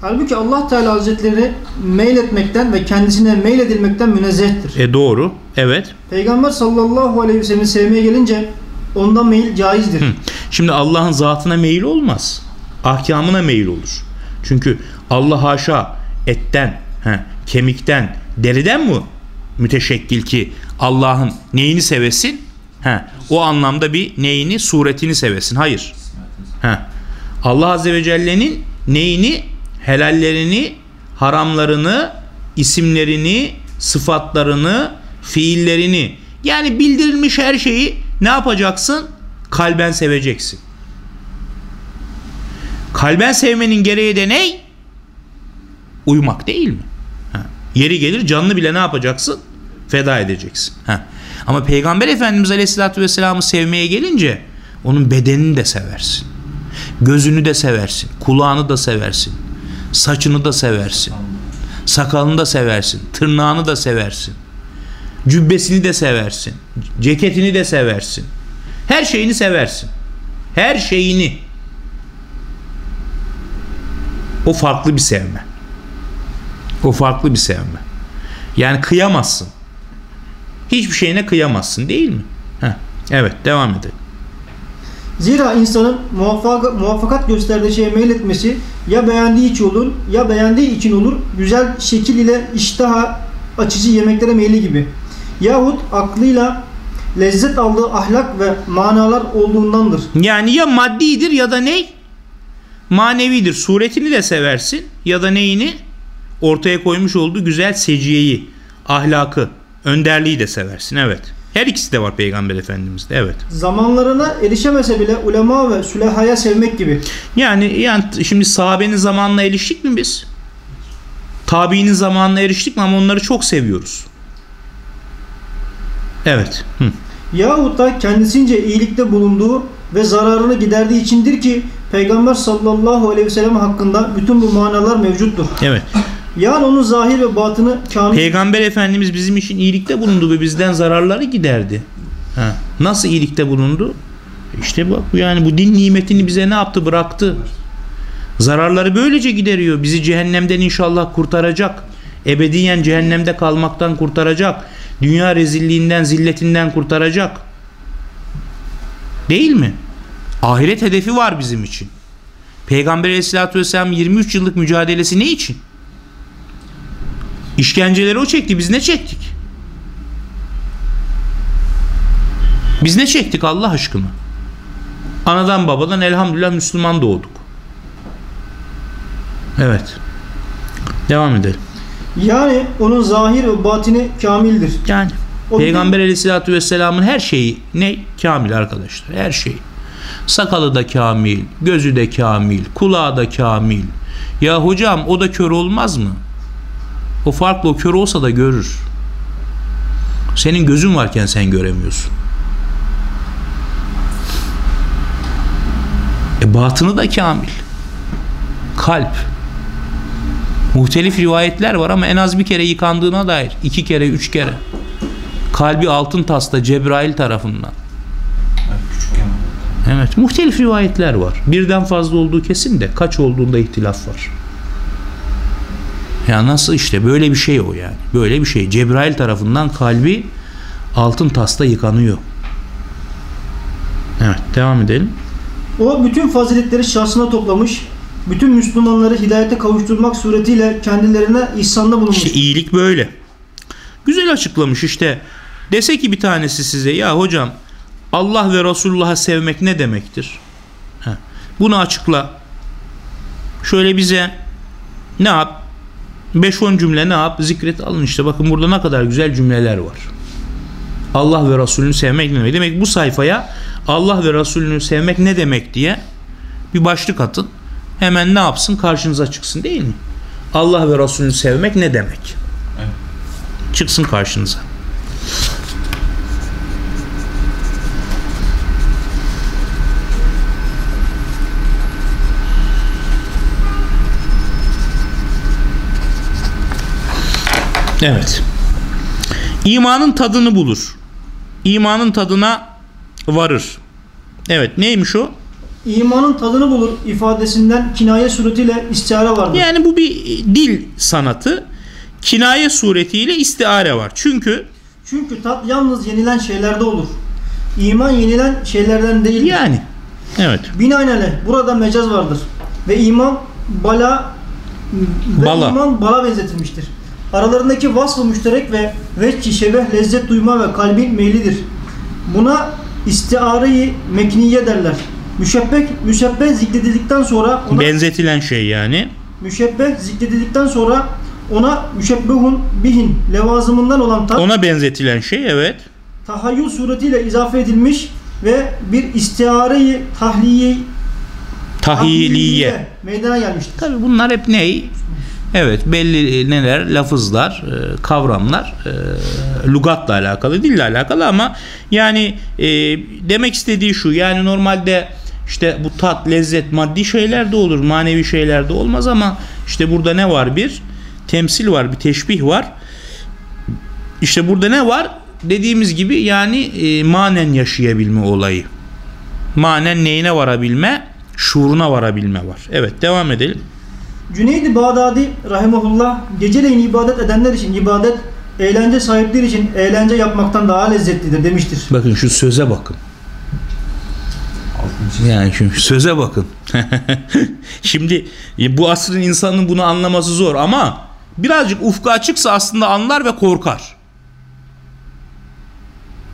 Halbuki Allah Teala Hazretleri meyletmekten ve kendisine meyledilmekten münezzehtir. E doğru. Evet. Peygamber sallallahu aleyhi ve sellem'i sevmeye gelince ondan meyil caizdir. Şimdi Allah'ın zatına meyil olmaz. Ahkamına meyil olur. Çünkü Allah haşa etten, he, kemikten, deriden mi müteşekkil ki Allah'ın neyini sevesin? He, o anlamda bir neyini, suretini sevesin. Hayır. He. Allah Azze ve Celle'nin neyini, helallerini, haramlarını, isimlerini, sıfatlarını, fiillerini yani bildirilmiş her şeyi ne yapacaksın? Kalben seveceksin. Kalben sevmenin gereği de ne? Uyumak değil mi? Ha. Yeri gelir canlı bile ne yapacaksın? Feda edeceksin. Ha. Ama Peygamber Efendimiz Aleyhisselatü Vesselam'ı sevmeye gelince onun bedenini de seversin. Gözünü de seversin. Kulağını da seversin. Saçını da seversin. Sakalını da seversin. Tırnağını da seversin. Cübbesini de seversin. Ceketini de seversin. Her şeyini seversin. Her şeyini. O farklı bir sevme. O farklı bir sevme. Yani kıyamazsın. Hiçbir şeyine kıyamazsın değil mi? Heh. Evet devam edelim. Zira insanın muvaffak, muvaffakat gösterdiği şeye meyletmesi ya beğendiği için olur ya beğendiği için olur güzel şekil ile iştaha açıcı yemeklere meyli gibi. Yahut aklıyla lezzet aldığı ahlak ve manalar olduğundandır. Yani ya maddidir ya da ne? Manevidir. Suretini de seversin ya da neyini? Ortaya koymuş olduğu güzel seciyeyi, ahlakı, önderliği de seversin. Evet. Her ikisi de var Peygamber Efendimiz'de. Evet. Zamanlarına erişemese bile ulema ve sülehaya sevmek gibi. Yani yani şimdi sahabenin zamanına eriştik mi biz? Tabiinin zamanına eriştik mi ama onları çok seviyoruz. Evet. Hı. Yahut da kendisince iyilikte bulunduğu ve zararını giderdiği içindir ki Peygamber sallallahu aleyhi ve sellem hakkında bütün bu manalar mevcuttur. Evet. Yani onun zahir ve batını kamil Peygamber Efendimiz bizim için iyilikte bulundu ve bizden zararları giderdi. Ha. Nasıl iyilikte bulundu? İşte bak yani bu din nimetini bize ne yaptı? Bıraktı. Zararları böylece gideriyor. Bizi cehennemden inşallah kurtaracak. Ebediyen cehennemde kalmaktan kurtaracak. Dünya rezilliğinden, zilletinden kurtaracak. Değil mi? Ahiret hedefi var bizim için. Peygamber Aleyhisselatü Vesselam 23 yıllık mücadelesi ne için? İşkenceleri o çekti. Biz ne çektik? Biz ne çektik Allah aşkına? Anadan babadan elhamdülillah Müslüman doğduk. Evet. Devam edelim. Yani onun zahir ve batini kamildir. Yani O Peygamber Aleyhisselatü Vesselam'ın her şeyi ne? Kamil arkadaşlar. Her şeyi. Sakalı da kamil, gözü de kamil, kulağı da kamil. Ya hocam o da kör olmaz mı? O farklı o kör olsa da görür. Senin gözün varken sen göremiyorsun. E batını da kamil. Kalp. Muhtelif rivayetler var ama en az bir kere yıkandığına dair. iki kere, üç kere. Kalbi altın tasta Cebrail tarafından. Evet, muhtelif rivayetler var. Birden fazla olduğu kesin de kaç olduğunda ihtilaf var. Ya nasıl işte böyle bir şey o yani. Böyle bir şey. Cebrail tarafından kalbi altın tasta yıkanıyor. Evet, devam edelim. O bütün faziletleri şahsına toplamış, bütün Müslümanları hidayete kavuşturmak suretiyle kendilerine ihsanda bulunmuş. İşte iyilik böyle. Güzel açıklamış işte Dese ki bir tanesi size ya hocam Allah ve Resulullah'ı sevmek ne demektir? Heh, Bunu açıkla. Şöyle bize ne yap? 5-10 cümle ne yap? Zikret alın işte bakın burada ne kadar güzel cümleler var. Allah ve Resulünü sevmek ne demek? Demek bu sayfaya Allah ve Resulünü sevmek ne demek diye bir başlık atın. Hemen ne yapsın? Karşınıza çıksın değil mi? Allah ve Resulünü sevmek ne demek? Evet. Çıksın karşınıza. Evet. İmanın tadını bulur. İmanın tadına varır. Evet neymiş o? İmanın tadını bulur ifadesinden kinaye suretiyle istihare vardır. Yani bu bir dil sanatı. Kinaye suretiyle istiare var. Çünkü Çünkü tat yalnız yenilen şeylerde olur. İman yenilen şeylerden değil. yani evet. Binaenaleyh burada mecaz vardır. Ve iman bala ve Bala. iman bala benzetilmiştir. Aralarındaki vasfı müşterek ve vecci şebeh lezzet duyma ve kalbin meylidir. Buna istiareyi mekniye derler. Müşebbeh, müşebbeh zikredildikten sonra ona, Benzetilen şey yani. müşebbeh zikredildikten sonra ona müşebbehun bihin levazımından olan tat Ona benzetilen şey evet. tahayyül suretiyle izafe edilmiş ve bir istiareyi tahliye Tahiliye. meydana gelmiştir. Tabi bunlar hep ney? Evet belli neler lafızlar, e, kavramlar e, lugatla alakalı, dille alakalı ama yani e, demek istediği şu yani normalde işte bu tat, lezzet maddi şeyler de olur, manevi şeyler de olmaz ama işte burada ne var bir? Temsil var, bir teşbih var. İşte burada ne var? Dediğimiz gibi yani e, manen yaşayabilme olayı. Manen neyine varabilme? Şuuruna varabilme var. Evet devam edelim. Cüneydi Bağdadi rahimahullah geceleyin ibadet edenler için ibadet, eğlence sahipleri için eğlence yapmaktan daha lezzetlidir demiştir. Bakın şu söze bakın. Yani şu söze bakın. Şimdi e, bu asrın insanın bunu anlaması zor ama birazcık ufku açıksa aslında anlar ve korkar.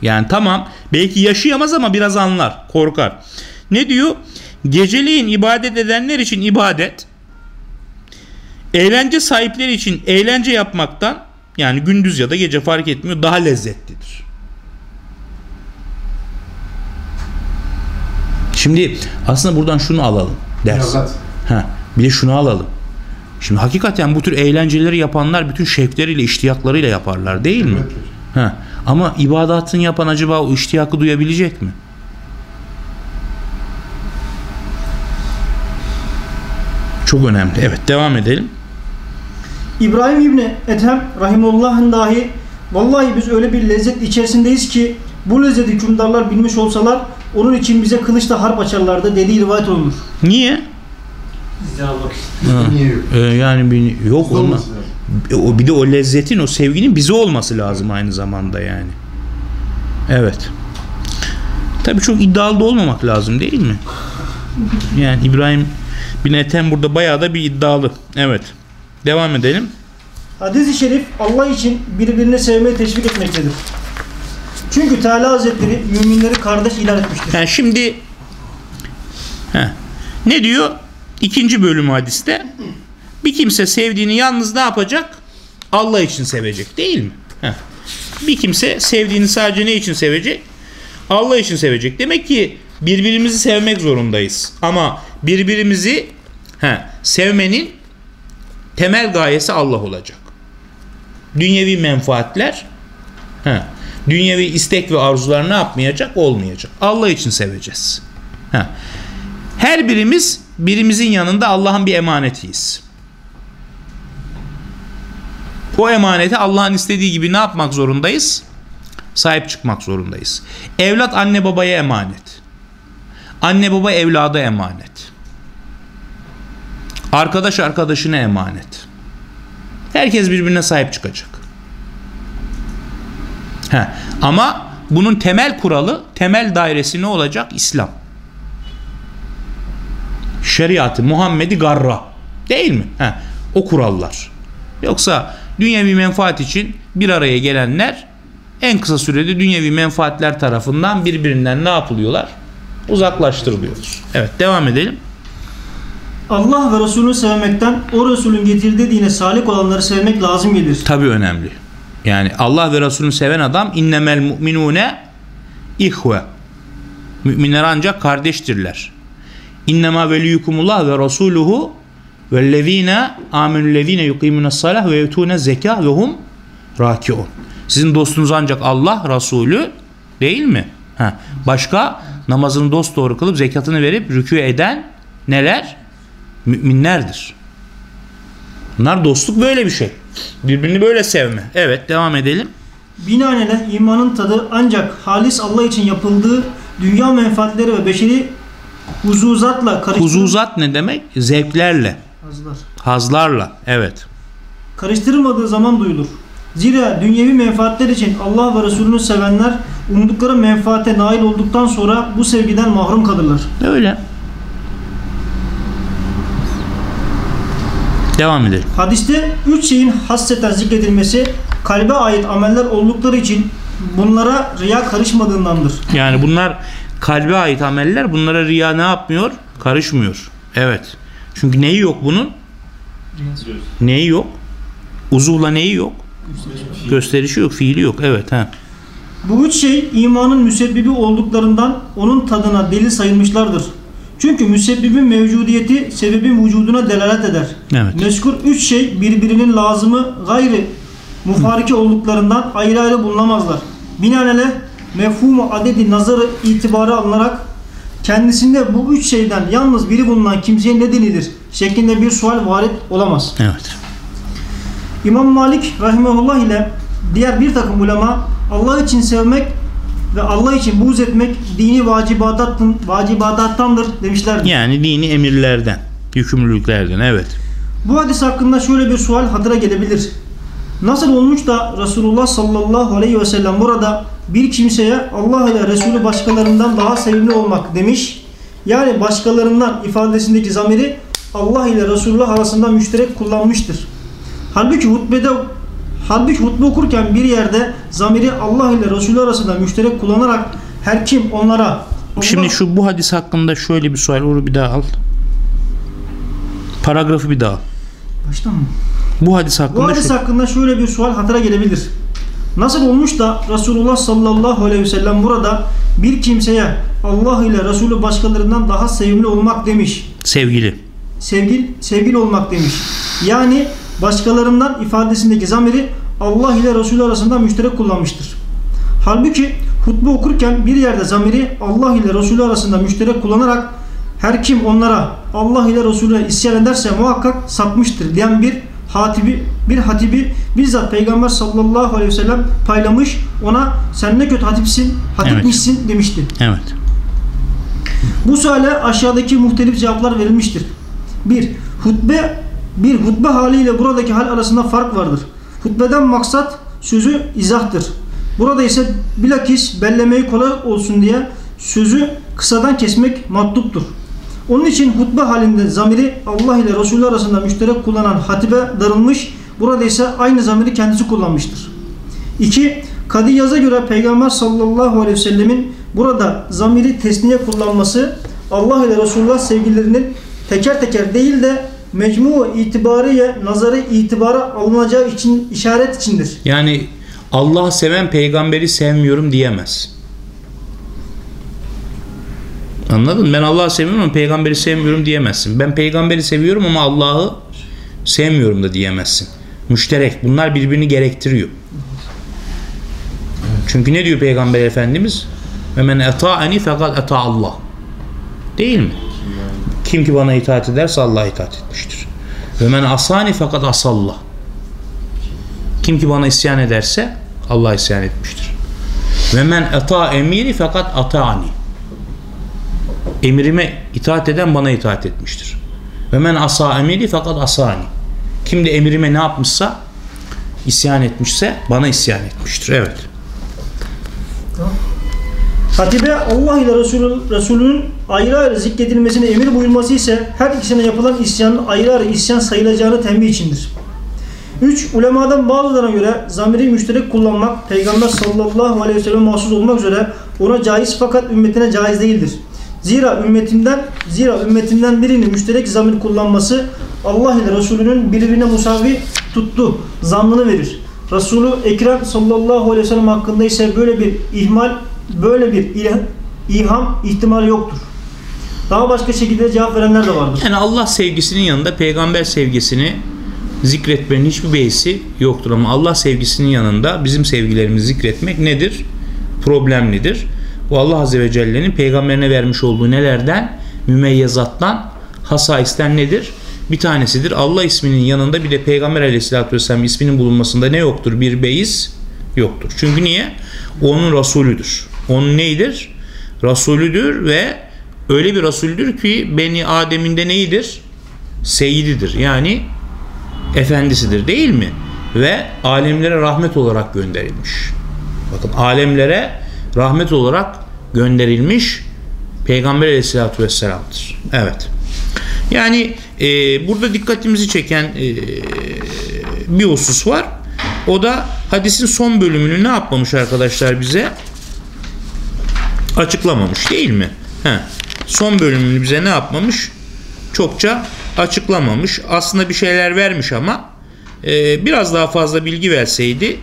Yani tamam belki yaşayamaz ama biraz anlar, korkar. Ne diyor? Geceleyin ibadet edenler için ibadet, eğlence sahipleri için eğlence yapmaktan yani gündüz ya da gece fark etmiyor daha lezzetlidir. Şimdi aslında buradan şunu alalım ders. Ha, bir de şunu alalım. Şimdi hakikaten bu tür eğlenceleri yapanlar bütün şevkleriyle, iştiyaklarıyla yaparlar değil mi? Ha, ama ibadatını yapan acaba o iştiyakı duyabilecek mi? Çok önemli. Evet devam edelim. İbrahim İbni Ethem rahimullah'ın dahi vallahi biz öyle bir lezzet içerisindeyiz ki bu lezzeti hükümdarlar bilmiş olsalar onun için bize kılıçla harp açarlardı dediği rivayet olunur. Niye? Ha, Niye yok? e, yani bir, yok olma. E, O bir de o lezzetin, o sevginin bize olması lazım aynı zamanda yani. Evet. Tabii çok iddialı da olmamak lazım değil mi? Yani İbrahim bin Ethem burada bayağı da bir iddialı. Evet. Devam edelim. Hadis-i şerif Allah için birbirini sevmeye teşvik etmektedir. Çünkü Teala Hazretleri müminleri kardeş ilan etmiştir. Yani şimdi Heh. ne diyor? İkinci bölüm hadiste. Bir kimse sevdiğini yalnız ne yapacak? Allah için sevecek değil mi? Heh. Bir kimse sevdiğini sadece ne için sevecek? Allah için sevecek. Demek ki birbirimizi sevmek zorundayız. Ama birbirimizi he, sevmenin temel gayesi Allah olacak. Dünyevi menfaatler he, dünyevi istek ve arzular ne yapmayacak? Olmayacak. Allah için seveceğiz. He. Her birimiz birimizin yanında Allah'ın bir emanetiyiz. O emaneti Allah'ın istediği gibi ne yapmak zorundayız? Sahip çıkmak zorundayız. Evlat anne babaya emanet. Anne baba evlada emanet. Arkadaş arkadaşına emanet. Herkes birbirine sahip çıkacak. He. Ama bunun temel kuralı, temel dairesi ne olacak? İslam. Şeriatı Muhammed'i garra. Değil mi? He. O kurallar. Yoksa dünyevi menfaat için bir araya gelenler en kısa sürede dünyevi menfaatler tarafından birbirinden ne yapılıyorlar? Uzaklaştırılıyorlar. Evet devam edelim. Allah ve Resulünü sevmekten o Resulün getirdiği dine salik olanları sevmek lazım gelir. Tabi önemli. Yani Allah ve Resulünü seven adam innemel mu'minune ihve. Müminler ancak kardeştirler. İnnemâ veliyukumullah ve rasuluhu vellezîne amenüllezîne yukîmûne salah ve yutûne zekâ ve hum râkiûn. Sizin dostunuz ancak Allah Resulü değil mi? Ha. Başka namazını dost doğru kılıp zekatını verip rükû eden neler? Müminlerdir. Bunlar dostluk böyle bir şey. Birbirini böyle sevme. Evet devam edelim. Binaenaleyh imanın tadı ancak halis Allah için yapıldığı dünya menfaatleri ve beşeri huzuzatla karıştırıl- Huzuzat ne demek? Zevklerle, Hazlar. hazlarla. Evet. karıştırılmadığı zaman duyulur. Zira dünyevi menfaatler için Allah ve Resulünü sevenler umdukları menfaate nail olduktan sonra bu sevgiden mahrum kalırlar. Öyle. Devam edelim. Hadiste üç şeyin hasseten zikredilmesi kalbe ait ameller oldukları için bunlara riya karışmadığındandır. Yani bunlar kalbe ait ameller. Bunlara riya ne yapmıyor? Karışmıyor. Evet. Çünkü neyi yok bunun? Neyi yok? Uzuvla neyi yok? Gösterişi yok, fiili yok. Evet. Ha. Bu üç şey imanın müsebbibi olduklarından onun tadına delil sayılmışlardır. Çünkü müsebbibin mevcudiyeti sebebin vücuduna delalet eder. Evet. Mezkur üç şey birbirinin lazımı gayri mufariki olduklarından ayrı ayrı bulunamazlar. Binaenaleyh mefhumu adedi nazarı itibarı alınarak kendisinde bu üç şeyden yalnız biri bulunan kimseye ne denilir şeklinde bir sual varit olamaz. Evet. İmam Malik rahimahullah ile diğer bir takım ulema Allah için sevmek ve Allah için buğz etmek dini vacibatattan, vacibatattandır demişlerdir. Yani dini emirlerden, yükümlülüklerden. Evet. Bu hadis hakkında şöyle bir sual hatıra gelebilir. Nasıl olmuş da Resulullah sallallahu aleyhi ve sellem burada bir kimseye Allah ile Resulü başkalarından daha sevimli olmak demiş. Yani başkalarından ifadesindeki zamiri Allah ile Resulullah arasında müşterek kullanmıştır. Halbuki hutbede halbuki hutbe okurken bir yerde zamiri Allah ile Resulü arasında müşterek kullanarak her kim onlara Şimdi şu bu hadis hakkında şöyle bir sual onu bir daha al. Paragrafı bir daha. al. Baştan mı? Bu hadis Bu hakkında hadis şu. hakkında şöyle bir sual hatıra gelebilir. Nasıl olmuş da Resulullah sallallahu aleyhi ve sellem burada bir kimseye Allah ile Resulü başkalarından daha sevimli olmak demiş. Sevgili. Sevgil, sevgili olmak demiş. Yani başkalarından ifadesindeki zamiri Allah ile Resulü arasında müşterek kullanmıştır. Halbuki hutbe okurken bir yerde zamiri Allah ile Resulü arasında müşterek kullanarak her kim onlara Allah ile Resulüne isyan ederse muhakkak sapmıştır diyen bir hatibi bir hatibi bizzat Peygamber sallallahu aleyhi ve sellem paylamış ona sen ne kötü hatipsin hatipmişsin demişti. Evet. Bu suale aşağıdaki muhtelif cevaplar verilmiştir. 1. Hutbe bir hutbe haliyle buradaki hal arasında fark vardır. Hutbeden maksat sözü izahtır. Burada ise bilakis bellemeyi kolay olsun diye sözü kısadan kesmek matluptur. Onun için hutbe halinde zamiri Allah ile Resulü arasında müşterek kullanan hatibe darılmış. Burada ise aynı zamiri kendisi kullanmıştır. 2. Kadiyaz'a göre Peygamber sallallahu aleyhi ve sellemin burada zamiri tesniye kullanması Allah ile Resulullah sevgililerinin teker teker değil de mecmu itibariye nazarı itibara alınacağı için işaret içindir. Yani Allah seven peygamberi sevmiyorum diyemez. Anladın? Ben Allah'ı seviyorum ama peygamberi sevmiyorum diyemezsin. Ben peygamberi seviyorum ama Allah'ı sevmiyorum da diyemezsin. Müşterek. Bunlar birbirini gerektiriyor. Çünkü ne diyor Peygamber Efendimiz? Ve men eta'ani fakat eta Allah. Değil mi? Kim ki bana itaat ederse Allah'a itaat etmiştir. Ve men asani fakat asallah. Kim ki bana isyan ederse Allah isyan etmiştir. Ve men eta emiri fakat ata'ani. Emrime itaat eden bana itaat etmiştir. Ve men asa emiri fakat asani. Kim de emrime ne yapmışsa isyan etmişse bana isyan etmiştir. Evet. Hatibe Allah ile Resulü, Resulünün ayrı ayrı zikredilmesine emir buyurması ise her ikisine yapılan isyanın ayrı ayrı isyan sayılacağını tembih içindir. 3. Ulemadan bazılarına göre zamiri müşterek kullanmak Peygamber sallallahu aleyhi ve sellem mahsus olmak üzere ona caiz fakat ümmetine caiz değildir. Zira ümmetinden zira ümmetinden birini müşterek zamir kullanması Allah ile Resulünün birbirine musavi tuttu zannını verir. Resulü Ekrem sallallahu aleyhi ve sellem hakkında ise böyle bir ihmal, böyle bir ilah, iham ihtimali yoktur. Daha başka şekilde cevap verenler de vardır. Yani Allah sevgisinin yanında peygamber sevgisini zikretmenin hiçbir beysi yoktur ama Allah sevgisinin yanında bizim sevgilerimizi zikretmek nedir? Problemlidir. Bu Allah Azze ve Celle'nin peygamberine vermiş olduğu nelerden? Mümeyyezattan, hasaisten nedir? Bir tanesidir. Allah isminin yanında bir de Peygamber Aleyhisselatü Vesselam isminin bulunmasında ne yoktur? Bir beyiz yoktur. Çünkü niye? Onun Resulüdür. Onun neydir? Resulüdür ve öyle bir Resulüdür ki Beni Adem'in de neyidir? Seyyididir. Yani efendisidir değil mi? Ve alemlere rahmet olarak gönderilmiş. Bakın alemlere rahmet olarak gönderilmiş Peygamber Aleyhisselatü Vesselam'dır. Evet. Yani e, burada dikkatimizi çeken e, bir husus var. O da hadisin son bölümünü ne yapmamış arkadaşlar bize? Açıklamamış değil mi? He. Son bölümünü bize ne yapmamış? Çokça açıklamamış. Aslında bir şeyler vermiş ama e, biraz daha fazla bilgi verseydi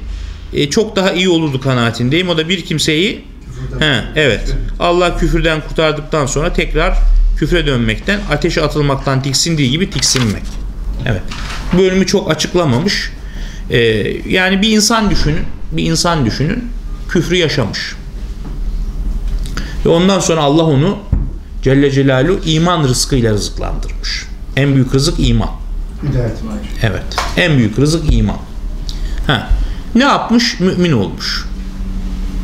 e, çok daha iyi olurdu kanaatindeyim. O da bir kimseyi he, evet Allah küfürden kurtardıktan sonra tekrar küfre dönmekten, ateşe atılmaktan tiksindiği gibi tiksinmek. Evet. Bu bölümü çok açıklamamış. Ee, yani bir insan düşünün, bir insan düşünün, küfrü yaşamış. Ve ondan sonra Allah onu Celle Celaluhu iman rızkıyla rızıklandırmış. En büyük rızık iman. Evet. En büyük rızık iman. Ha. Ne yapmış? Mümin olmuş.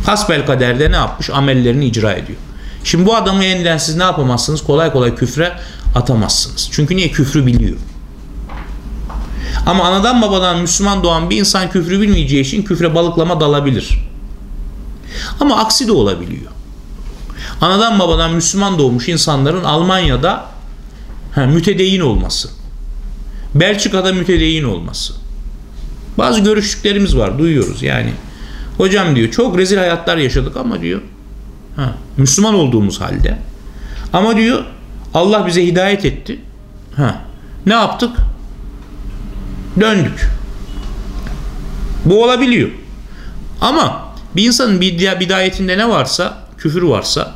Hasbel kaderde ne yapmış? Amellerini icra ediyor. Şimdi bu adamı yeniden siz ne yapamazsınız? Kolay kolay küfre atamazsınız. Çünkü niye? Küfrü biliyor. Ama anadan babadan Müslüman doğan bir insan küfrü bilmeyeceği için küfre balıklama dalabilir. Ama aksi de olabiliyor. Anadan babadan Müslüman doğmuş insanların Almanya'da ha, mütedeyyin olması. Belçika'da mütedeyyin olması. Bazı görüştüklerimiz var, duyuyoruz yani. Hocam diyor çok rezil hayatlar yaşadık ama diyor Ha, Müslüman olduğumuz halde. Ama diyor Allah bize hidayet etti. Ha, ne yaptık? Döndük. Bu olabiliyor. Ama bir insanın bidayetinde ne varsa, küfür varsa,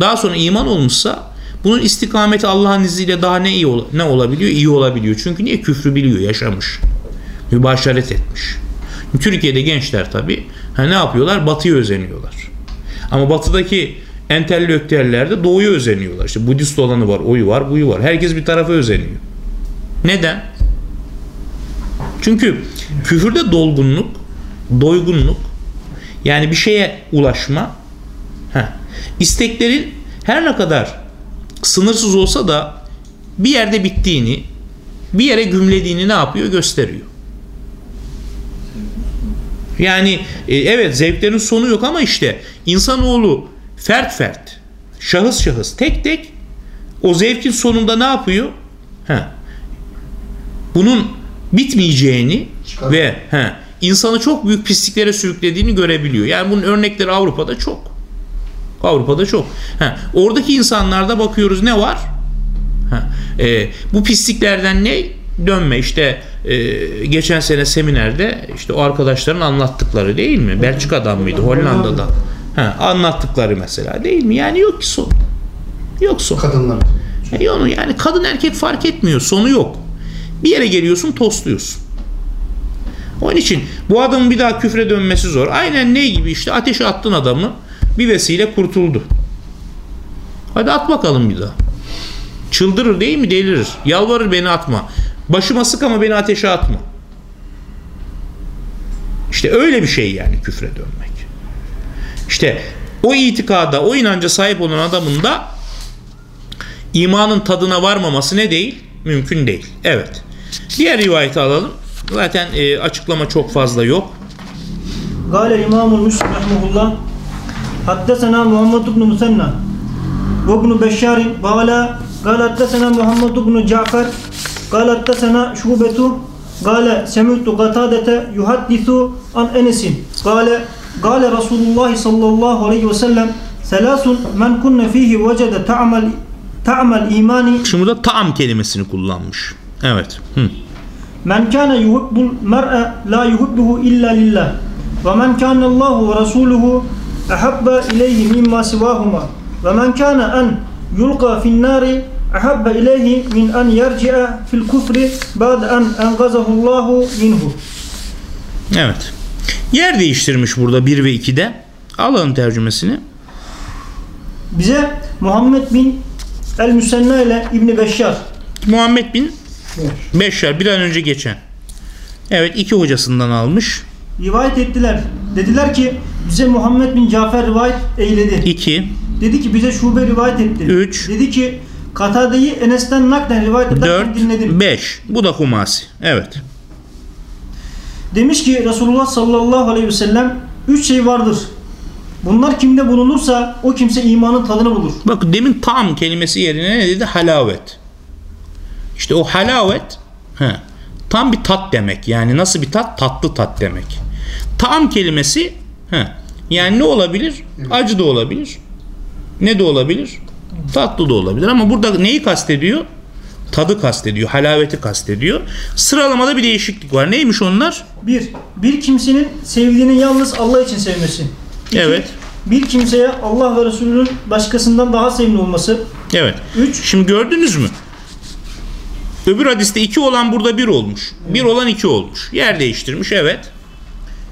daha sonra iman olmuşsa bunun istikameti Allah'ın izniyle daha ne iyi ne olabiliyor? İyi olabiliyor. Çünkü niye küfrü biliyor, yaşamış. Mübaşeret etmiş. Türkiye'de gençler tabi ha, ne yapıyorlar? Batıya özeniyorlar. Ama batıdaki entelektüeller de doğuya özeniyorlar. İşte Budist olanı var, oyu var, buyu var. Herkes bir tarafa özeniyor. Neden? Çünkü küfürde dolgunluk, doygunluk, yani bir şeye ulaşma, heh, isteklerin her ne kadar sınırsız olsa da bir yerde bittiğini, bir yere gümlediğini ne yapıyor? Gösteriyor. Yani e, evet zevklerin sonu yok ama işte insanoğlu fert fert, şahıs şahıs, tek tek o zevkin sonunda ne yapıyor? He. Bunun bitmeyeceğini Çıkar. ve he, insanı çok büyük pisliklere sürüklediğini görebiliyor. Yani bunun örnekleri Avrupa'da çok. Avrupa'da çok. He, oradaki insanlarda bakıyoruz ne var? He, e, bu pisliklerden ne? Dönme işte e, geçen sene seminerde işte o arkadaşların anlattıkları değil mi? Belçika'dan mıydı? Hollanda'dan. Ha, anlattıkları mesela değil mi? Yani yok ki son. Yok son. Kadınlar. E, onu yani kadın erkek fark etmiyor. Sonu yok. Bir yere geliyorsun tostluyorsun. Onun için bu adamın bir daha küfre dönmesi zor. Aynen ne gibi işte ateşe attın adamı bir vesile kurtuldu. Hadi at bakalım bir daha. Çıldırır değil mi? Delirir. Yalvarır beni atma. Başıma sık ama beni ateşe atma. İşte öyle bir şey yani küfre dönmek. İşte o itikada, o inanca sahip olan adamın da imanın tadına varmaması ne değil? Mümkün değil. Evet. Diğer rivayeti alalım. Zaten e, açıklama çok fazla yok. Gale İmamul Müslim rahimehullah Haddesena Muhammed ibn Musenna ve ibn Beşşar kala kal haddesena Muhammed ibn Cafer kal haddesena Şubetu kale semütü katadete yuhaddisu an Enes'in kale kale Resulullah sallallahu aleyhi ve sellem selasun men kunne fihi vecede ta'mel ta'mel imani Şimdi burada ta'am kelimesini kullanmış. Evet. Hı. Men kana yuhibbul mer'e la yuhibbuhu illa lillah. Ve men kana Allahu ve Resuluhu ahabba ileyhi mimma sivahuma ve men kana an yulqa fin nari ahabba ileyhi min an yerci'e fil kufri ba'd an engazahullahu minhu. Evet. Yer değiştirmiş burada 1 ve 2'de. Alalım tercümesini. Bize Muhammed bin El Müsenna ile İbni Beşşar. Muhammed bin evet. Beşşar bir an önce geçen. Evet iki hocasından almış. Rivayet ettiler. Dediler ki bize Muhammed bin Cafer rivayet eyledi. 2, Dedi ki bize şube rivayet etti. Üç. Dedi ki Katade'yi Enes'ten naklen rivayet ederken 4, dinledim. 5. Bu da humasi. Evet. Demiş ki Resulullah sallallahu aleyhi ve sellem üç şey vardır. Bunlar kimde bulunursa o kimse imanın tadını bulur. Bak demin tam kelimesi yerine ne dedi? Halavet. İşte o halavet he, tam bir tat demek. Yani nasıl bir tat? Tatlı tat demek. Tam kelimesi he, yani ne olabilir? Acı da olabilir. Ne de olabilir? Tatlı da olabilir. Ama burada neyi kastediyor? Tadı kastediyor. Halaveti kastediyor. Sıralamada bir değişiklik var. Neymiş onlar? Bir, bir kimsenin sevdiğini yalnız Allah için sevmesi. İki, Evet. Bir kimseye Allah ve Resulünün başkasından daha sevimli olması. Evet. Üç, Şimdi gördünüz mü? Öbür hadiste 2 olan burada 1 olmuş. 1 olan 2 olmuş. Yer değiştirmiş evet.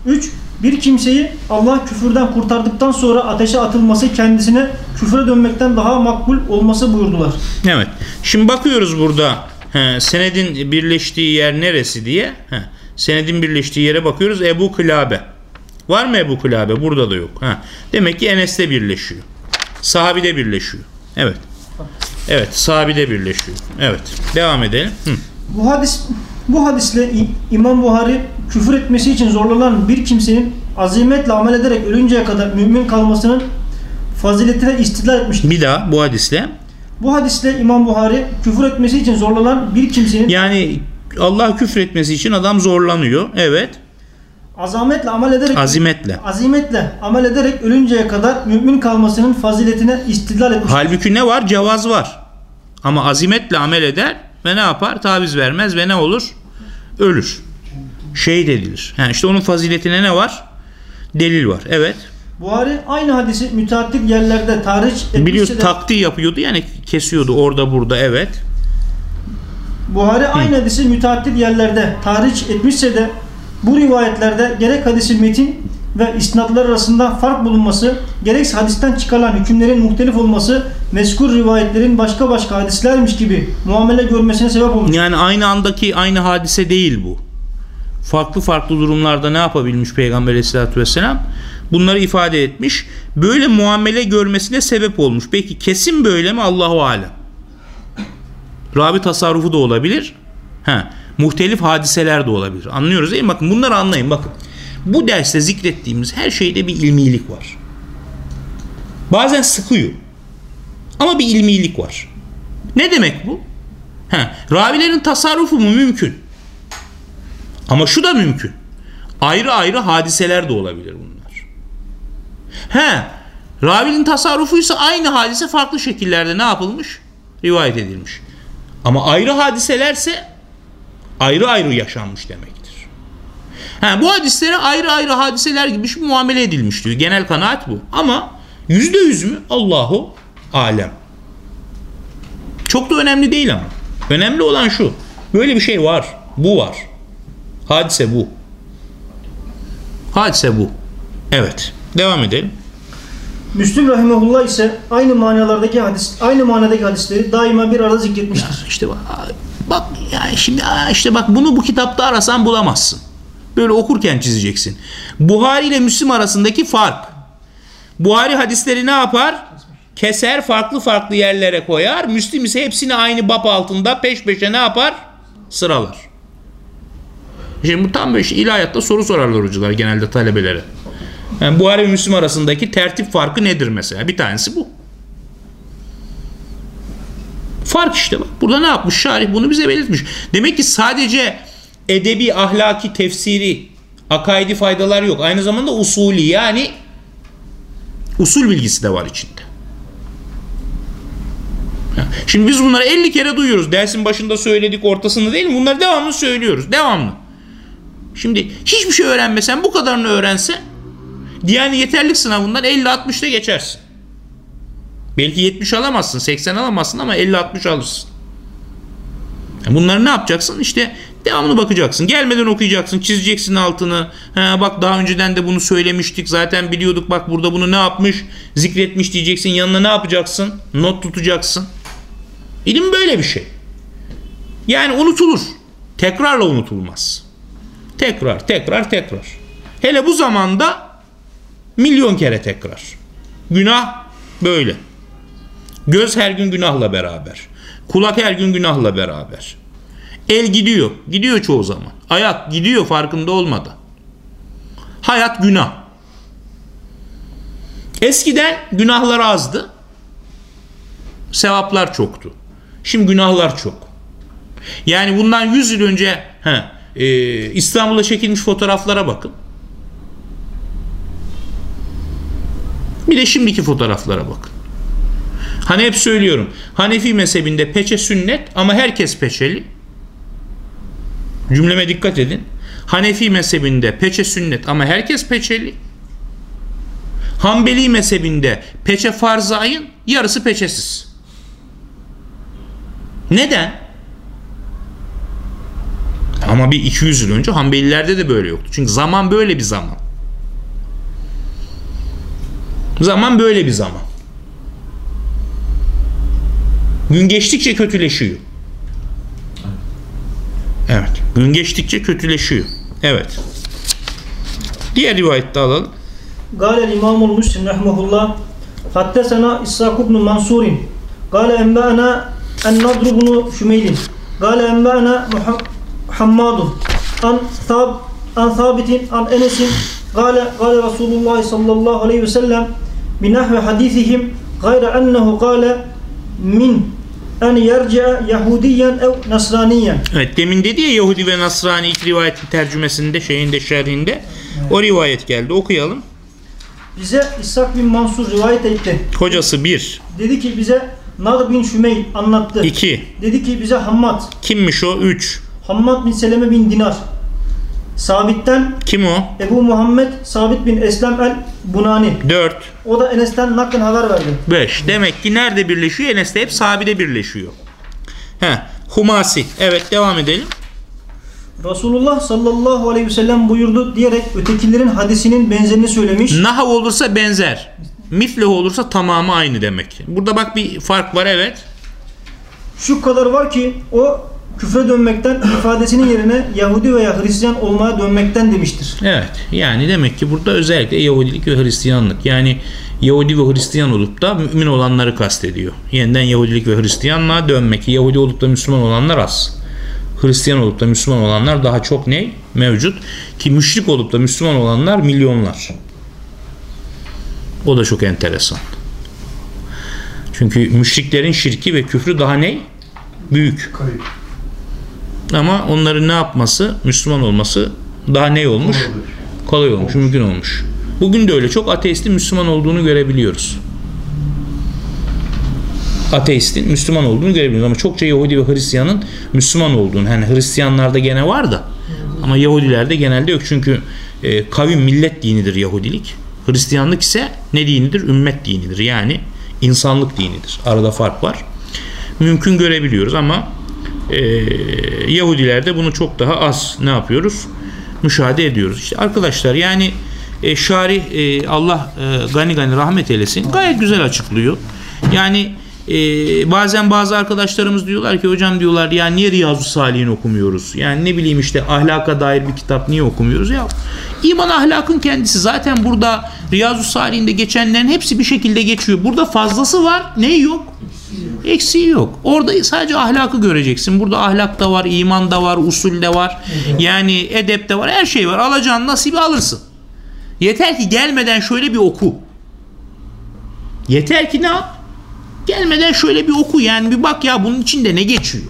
Üç, bir kimseyi Allah küfürden kurtardıktan sonra ateşe atılması kendisine küfre dönmekten daha makbul olması buyurdular. Evet. Şimdi bakıyoruz burada he, senedin birleştiği yer neresi diye. He, senedin birleştiği yere bakıyoruz. Ebu Kılabe. Var mı Ebu Kılabe? Burada da yok. Ha. Demek ki Enes'te birleşiyor. Sahabide birleşiyor. Evet. Evet, sahabide birleşiyor. Evet. Devam edelim. Hı. Bu hadis bu hadisle İmam Buhari küfür etmesi için zorlanan bir kimsenin azimetle amel ederek ölünceye kadar mümin kalmasının faziletine istidlal etmiştir. Bir daha bu hadisle. Bu hadisle İmam Buhari küfür etmesi için zorlanan bir kimsenin Yani Allah küfretmesi için adam zorlanıyor. Evet. azametle amel ederek Azimetle. azimetle amel ederek ölünceye kadar mümin kalmasının faziletine istidlal etmiştir. Halbuki ne var? Cevaz var. Ama azimetle amel eder ve ne yapar? Taviz vermez ve ne olur? Ölür. Şehit edilir. Yani işte onun faziletine ne var? Delil var. Evet. Buhari aynı hadisi müteaddit yerlerde tarih etmişse Biliyorsun de taktiği yapıyordu yani kesiyordu orada burada evet. Buhari aynı hadisi müteaddit yerlerde tarih etmişse de bu rivayetlerde gerek hadisi metin ve isnatlar arasında fark bulunması, gerekse hadisten çıkarılan hükümlerin muhtelif olması, mezkur rivayetlerin başka başka hadislermiş gibi muamele görmesine sebep olmuş. Yani aynı andaki aynı hadise değil bu. Farklı farklı durumlarda ne yapabilmiş Peygamber Aleyhisselatü Vesselam? Bunları ifade etmiş. Böyle muamele görmesine sebep olmuş. Peki kesin böyle mi? Allahu alem. Rabi tasarrufu da olabilir. Ha, muhtelif hadiseler de olabilir. Anlıyoruz değil mi? Bakın bunları anlayın. Bakın. Bu derste zikrettiğimiz her şeyde bir ilmilik var. Bazen sıkıyor. Ama bir ilmilik var. Ne demek bu? Ha, ravilerin tasarrufu mu mümkün? Ama şu da mümkün. Ayrı ayrı hadiseler de olabilir bunlar. He, ravinin tasarrufuysa aynı hadise farklı şekillerde ne yapılmış? Rivayet edilmiş. Ama ayrı hadiselerse ayrı ayrı yaşanmış demektir. Ha, bu hadislere ayrı ayrı hadiseler gibi şu muamele edilmiş diyor. Genel kanaat bu. Ama yüzde yüz mü? Allahu alem. Çok da önemli değil ama. Önemli olan şu. Böyle bir şey var. Bu var. Hadise bu. Hadise bu. Evet. Devam edelim. Müslüm rahimehullah ise aynı manalardaki hadis aynı manadaki hadisleri daima bir arada zikretmiştir. İşte bak, bak yani şimdi işte bak bunu bu kitapta arasan bulamazsın. Böyle okurken çizeceksin. Buhari ile Müslim arasındaki fark. Buhari hadisleri ne yapar? Keser farklı farklı yerlere koyar. Müslim ise hepsini aynı bab altında peş peşe ne yapar? Sıralar. Şimdi bu tam böyle işte ilahiyatta soru sorarlar hocalar genelde talebelere. Yani Buhari ve Müslim arasındaki tertip farkı nedir mesela? Bir tanesi bu. Fark işte bak. Burada ne yapmış? Şarih bunu bize belirtmiş. Demek ki sadece edebi, ahlaki, tefsiri, akaidi faydalar yok. Aynı zamanda usulü yani usul bilgisi de var içinde. Şimdi biz bunları 50 kere duyuyoruz. Dersin başında söyledik, ortasında değil mi? Bunları devamlı söylüyoruz. Devamlı. Şimdi hiçbir şey öğrenmesen, bu kadarını öğrensen yani yeterlik sınavından 50-60'da geçersin. Belki 70 alamazsın, 80 alamazsın ama 50-60 alırsın. Bunları ne yapacaksın? İşte devamlı bakacaksın. Gelmeden okuyacaksın, çizeceksin altını. Ha, bak daha önceden de bunu söylemiştik. Zaten biliyorduk bak burada bunu ne yapmış, zikretmiş diyeceksin. Yanına ne yapacaksın? Not tutacaksın. İlim böyle bir şey. Yani unutulur. Tekrarla unutulmaz. Tekrar, tekrar, tekrar. Hele bu zamanda milyon kere tekrar. Günah böyle. Göz her gün günahla beraber. Kulak her gün günahla beraber. El gidiyor. Gidiyor çoğu zaman. Ayak gidiyor farkında olmadan. Hayat günah. Eskiden günahlar azdı. Sevaplar çoktu. Şimdi günahlar çok. Yani bundan 100 yıl önce he, e, İstanbul'da çekilmiş fotoğraflara bakın. Bir de şimdiki fotoğraflara bakın. Hani hep söylüyorum. Hanefi mezhebinde peçe sünnet ama herkes peçeli. Cümleme dikkat edin. Hanefi mezhebinde peçe sünnet ama herkes peçeli. Hanbeli mezhebinde peçe farz ayın yarısı peçesiz. Neden? Ama bir 200 yıl önce Hanbelilerde de böyle yoktu. Çünkü zaman böyle bir zaman. Zaman böyle bir zaman. Gün geçtikçe kötüleşiyor. Gün geçtikçe kötüleşiyor. Evet. Diğer rivayette alalım. Galel İmamul Müslim rahmehullah Hattesena İshak ibn Mansur'in Gale enbâna en-Nadr ibn Şümeyl'in Gale enbâna Hammadun an Thab an Thabit'in an Enes'in Gale gale Resulullah sallallahu aleyhi ve sellem minahve hadisihim gayre ennehu gale min Hani en yerce Yahudiyen ev Nasraniyen. Evet demin dedi ya Yahudi ve Nasrani ilk rivayetin tercümesinde şeyinde şerhinde evet. o rivayet geldi okuyalım. Bize İshak bin Mansur rivayet etti. Hocası bir. Dedi ki bize Nadr bin Şümeyl anlattı. 2. Dedi ki bize Hammad. Kimmiş o? 3. Hammad bin Seleme bin Dinar. Sabit'ten. Kim o? Ebu Muhammed Sabit bin Eslem el Bunani. 4. O da Enes'ten naklen haber verdi. 5. Demek ki nerede birleşiyor? Enes'te hep sabide birleşiyor. He, Humasi. Evet devam edelim. Resulullah sallallahu aleyhi ve sellem buyurdu diyerek ötekilerin hadisinin benzerini söylemiş. Nahav olursa benzer. Mifleh olursa tamamı aynı demek. Burada bak bir fark var evet. Şu kadar var ki o küfre dönmekten ifadesinin yerine Yahudi veya Hristiyan olmaya dönmekten demiştir. Evet yani demek ki burada özellikle Yahudilik ve Hristiyanlık yani Yahudi ve Hristiyan olup da mümin olanları kastediyor. Yeniden Yahudilik ve Hristiyanlığa dönmek. Yahudi olup da Müslüman olanlar az. Hristiyan olup da Müslüman olanlar daha çok ne? Mevcut. Ki müşrik olup da Müslüman olanlar milyonlar. O da çok enteresan. Çünkü müşriklerin şirki ve küfrü daha ne? Büyük. Ama onların ne yapması? Müslüman olması daha ne olmuş? Kolay olmuş, mümkün olmuş. Bugün de öyle çok ateistin Müslüman olduğunu görebiliyoruz. Ateistin Müslüman olduğunu görebiliyoruz ama çokça Yahudi ve Hristiyanın Müslüman olduğunu. Hani Hristiyanlarda gene var da ama Yahudilerde genelde yok çünkü e, kavim millet dinidir Yahudilik. Hristiyanlık ise ne dinidir? Ümmet dinidir. Yani insanlık dinidir. Arada fark var. Mümkün görebiliyoruz ama e, Yahudilerde bunu çok daha az ne yapıyoruz? Müşahede ediyoruz. İşte arkadaşlar yani e, şari e, Allah e, gani gani rahmet eylesin gayet güzel açıklıyor. Yani e, bazen bazı arkadaşlarımız diyorlar ki hocam diyorlar ya niye Riyazu Salih'in okumuyoruz? Yani ne bileyim işte ahlaka dair bir kitap niye okumuyoruz? Ya iman ahlakın kendisi zaten burada Riyazu Salih'inde geçenlerin hepsi bir şekilde geçiyor. Burada fazlası var. Ne yok? Eksiği yok. Orada sadece ahlakı göreceksin. Burada ahlak da var, iman da var, usul de var. Yani edep de var, her şey var. Alacağın nasibi alırsın. Yeter ki gelmeden şöyle bir oku. Yeter ki ne yap? Gelmeden şöyle bir oku yani bir bak ya bunun içinde ne geçiyor.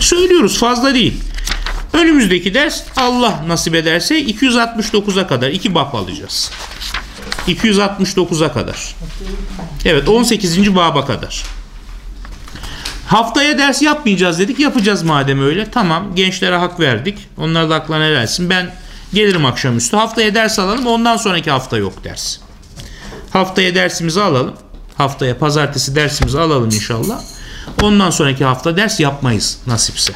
Söylüyoruz fazla değil. Önümüzdeki ders Allah nasip ederse 269'a kadar iki bab alacağız. 269'a kadar. Evet 18. baba kadar. Haftaya ders yapmayacağız dedik. Yapacağız madem öyle. Tamam gençlere hak verdik. Onlar da haklarına helalsin. Ben gelirim akşamüstü. Haftaya ders alalım. Ondan sonraki hafta yok ders. Haftaya dersimizi alalım. Haftaya pazartesi dersimizi alalım inşallah. Ondan sonraki hafta ders yapmayız nasipse.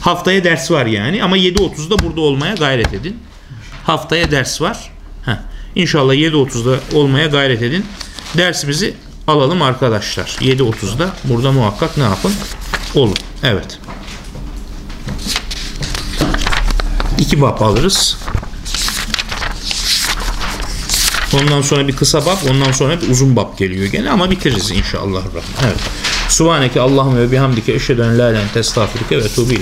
Haftaya ders var yani ama 7.30'da burada olmaya gayret edin. Haftaya ders var. İnşallah 7.30'da olmaya gayret edin. Dersimizi alalım arkadaşlar. 7.30'da burada muhakkak ne yapın? Olun. Evet. İki bab alırız. Ondan sonra bir kısa bab, ondan sonra bir uzun bab geliyor gene ama bitiririz inşallah. Evet. Subhaneke Allahümme ve bihamdike eşhedü en la ilahe ve etûbü.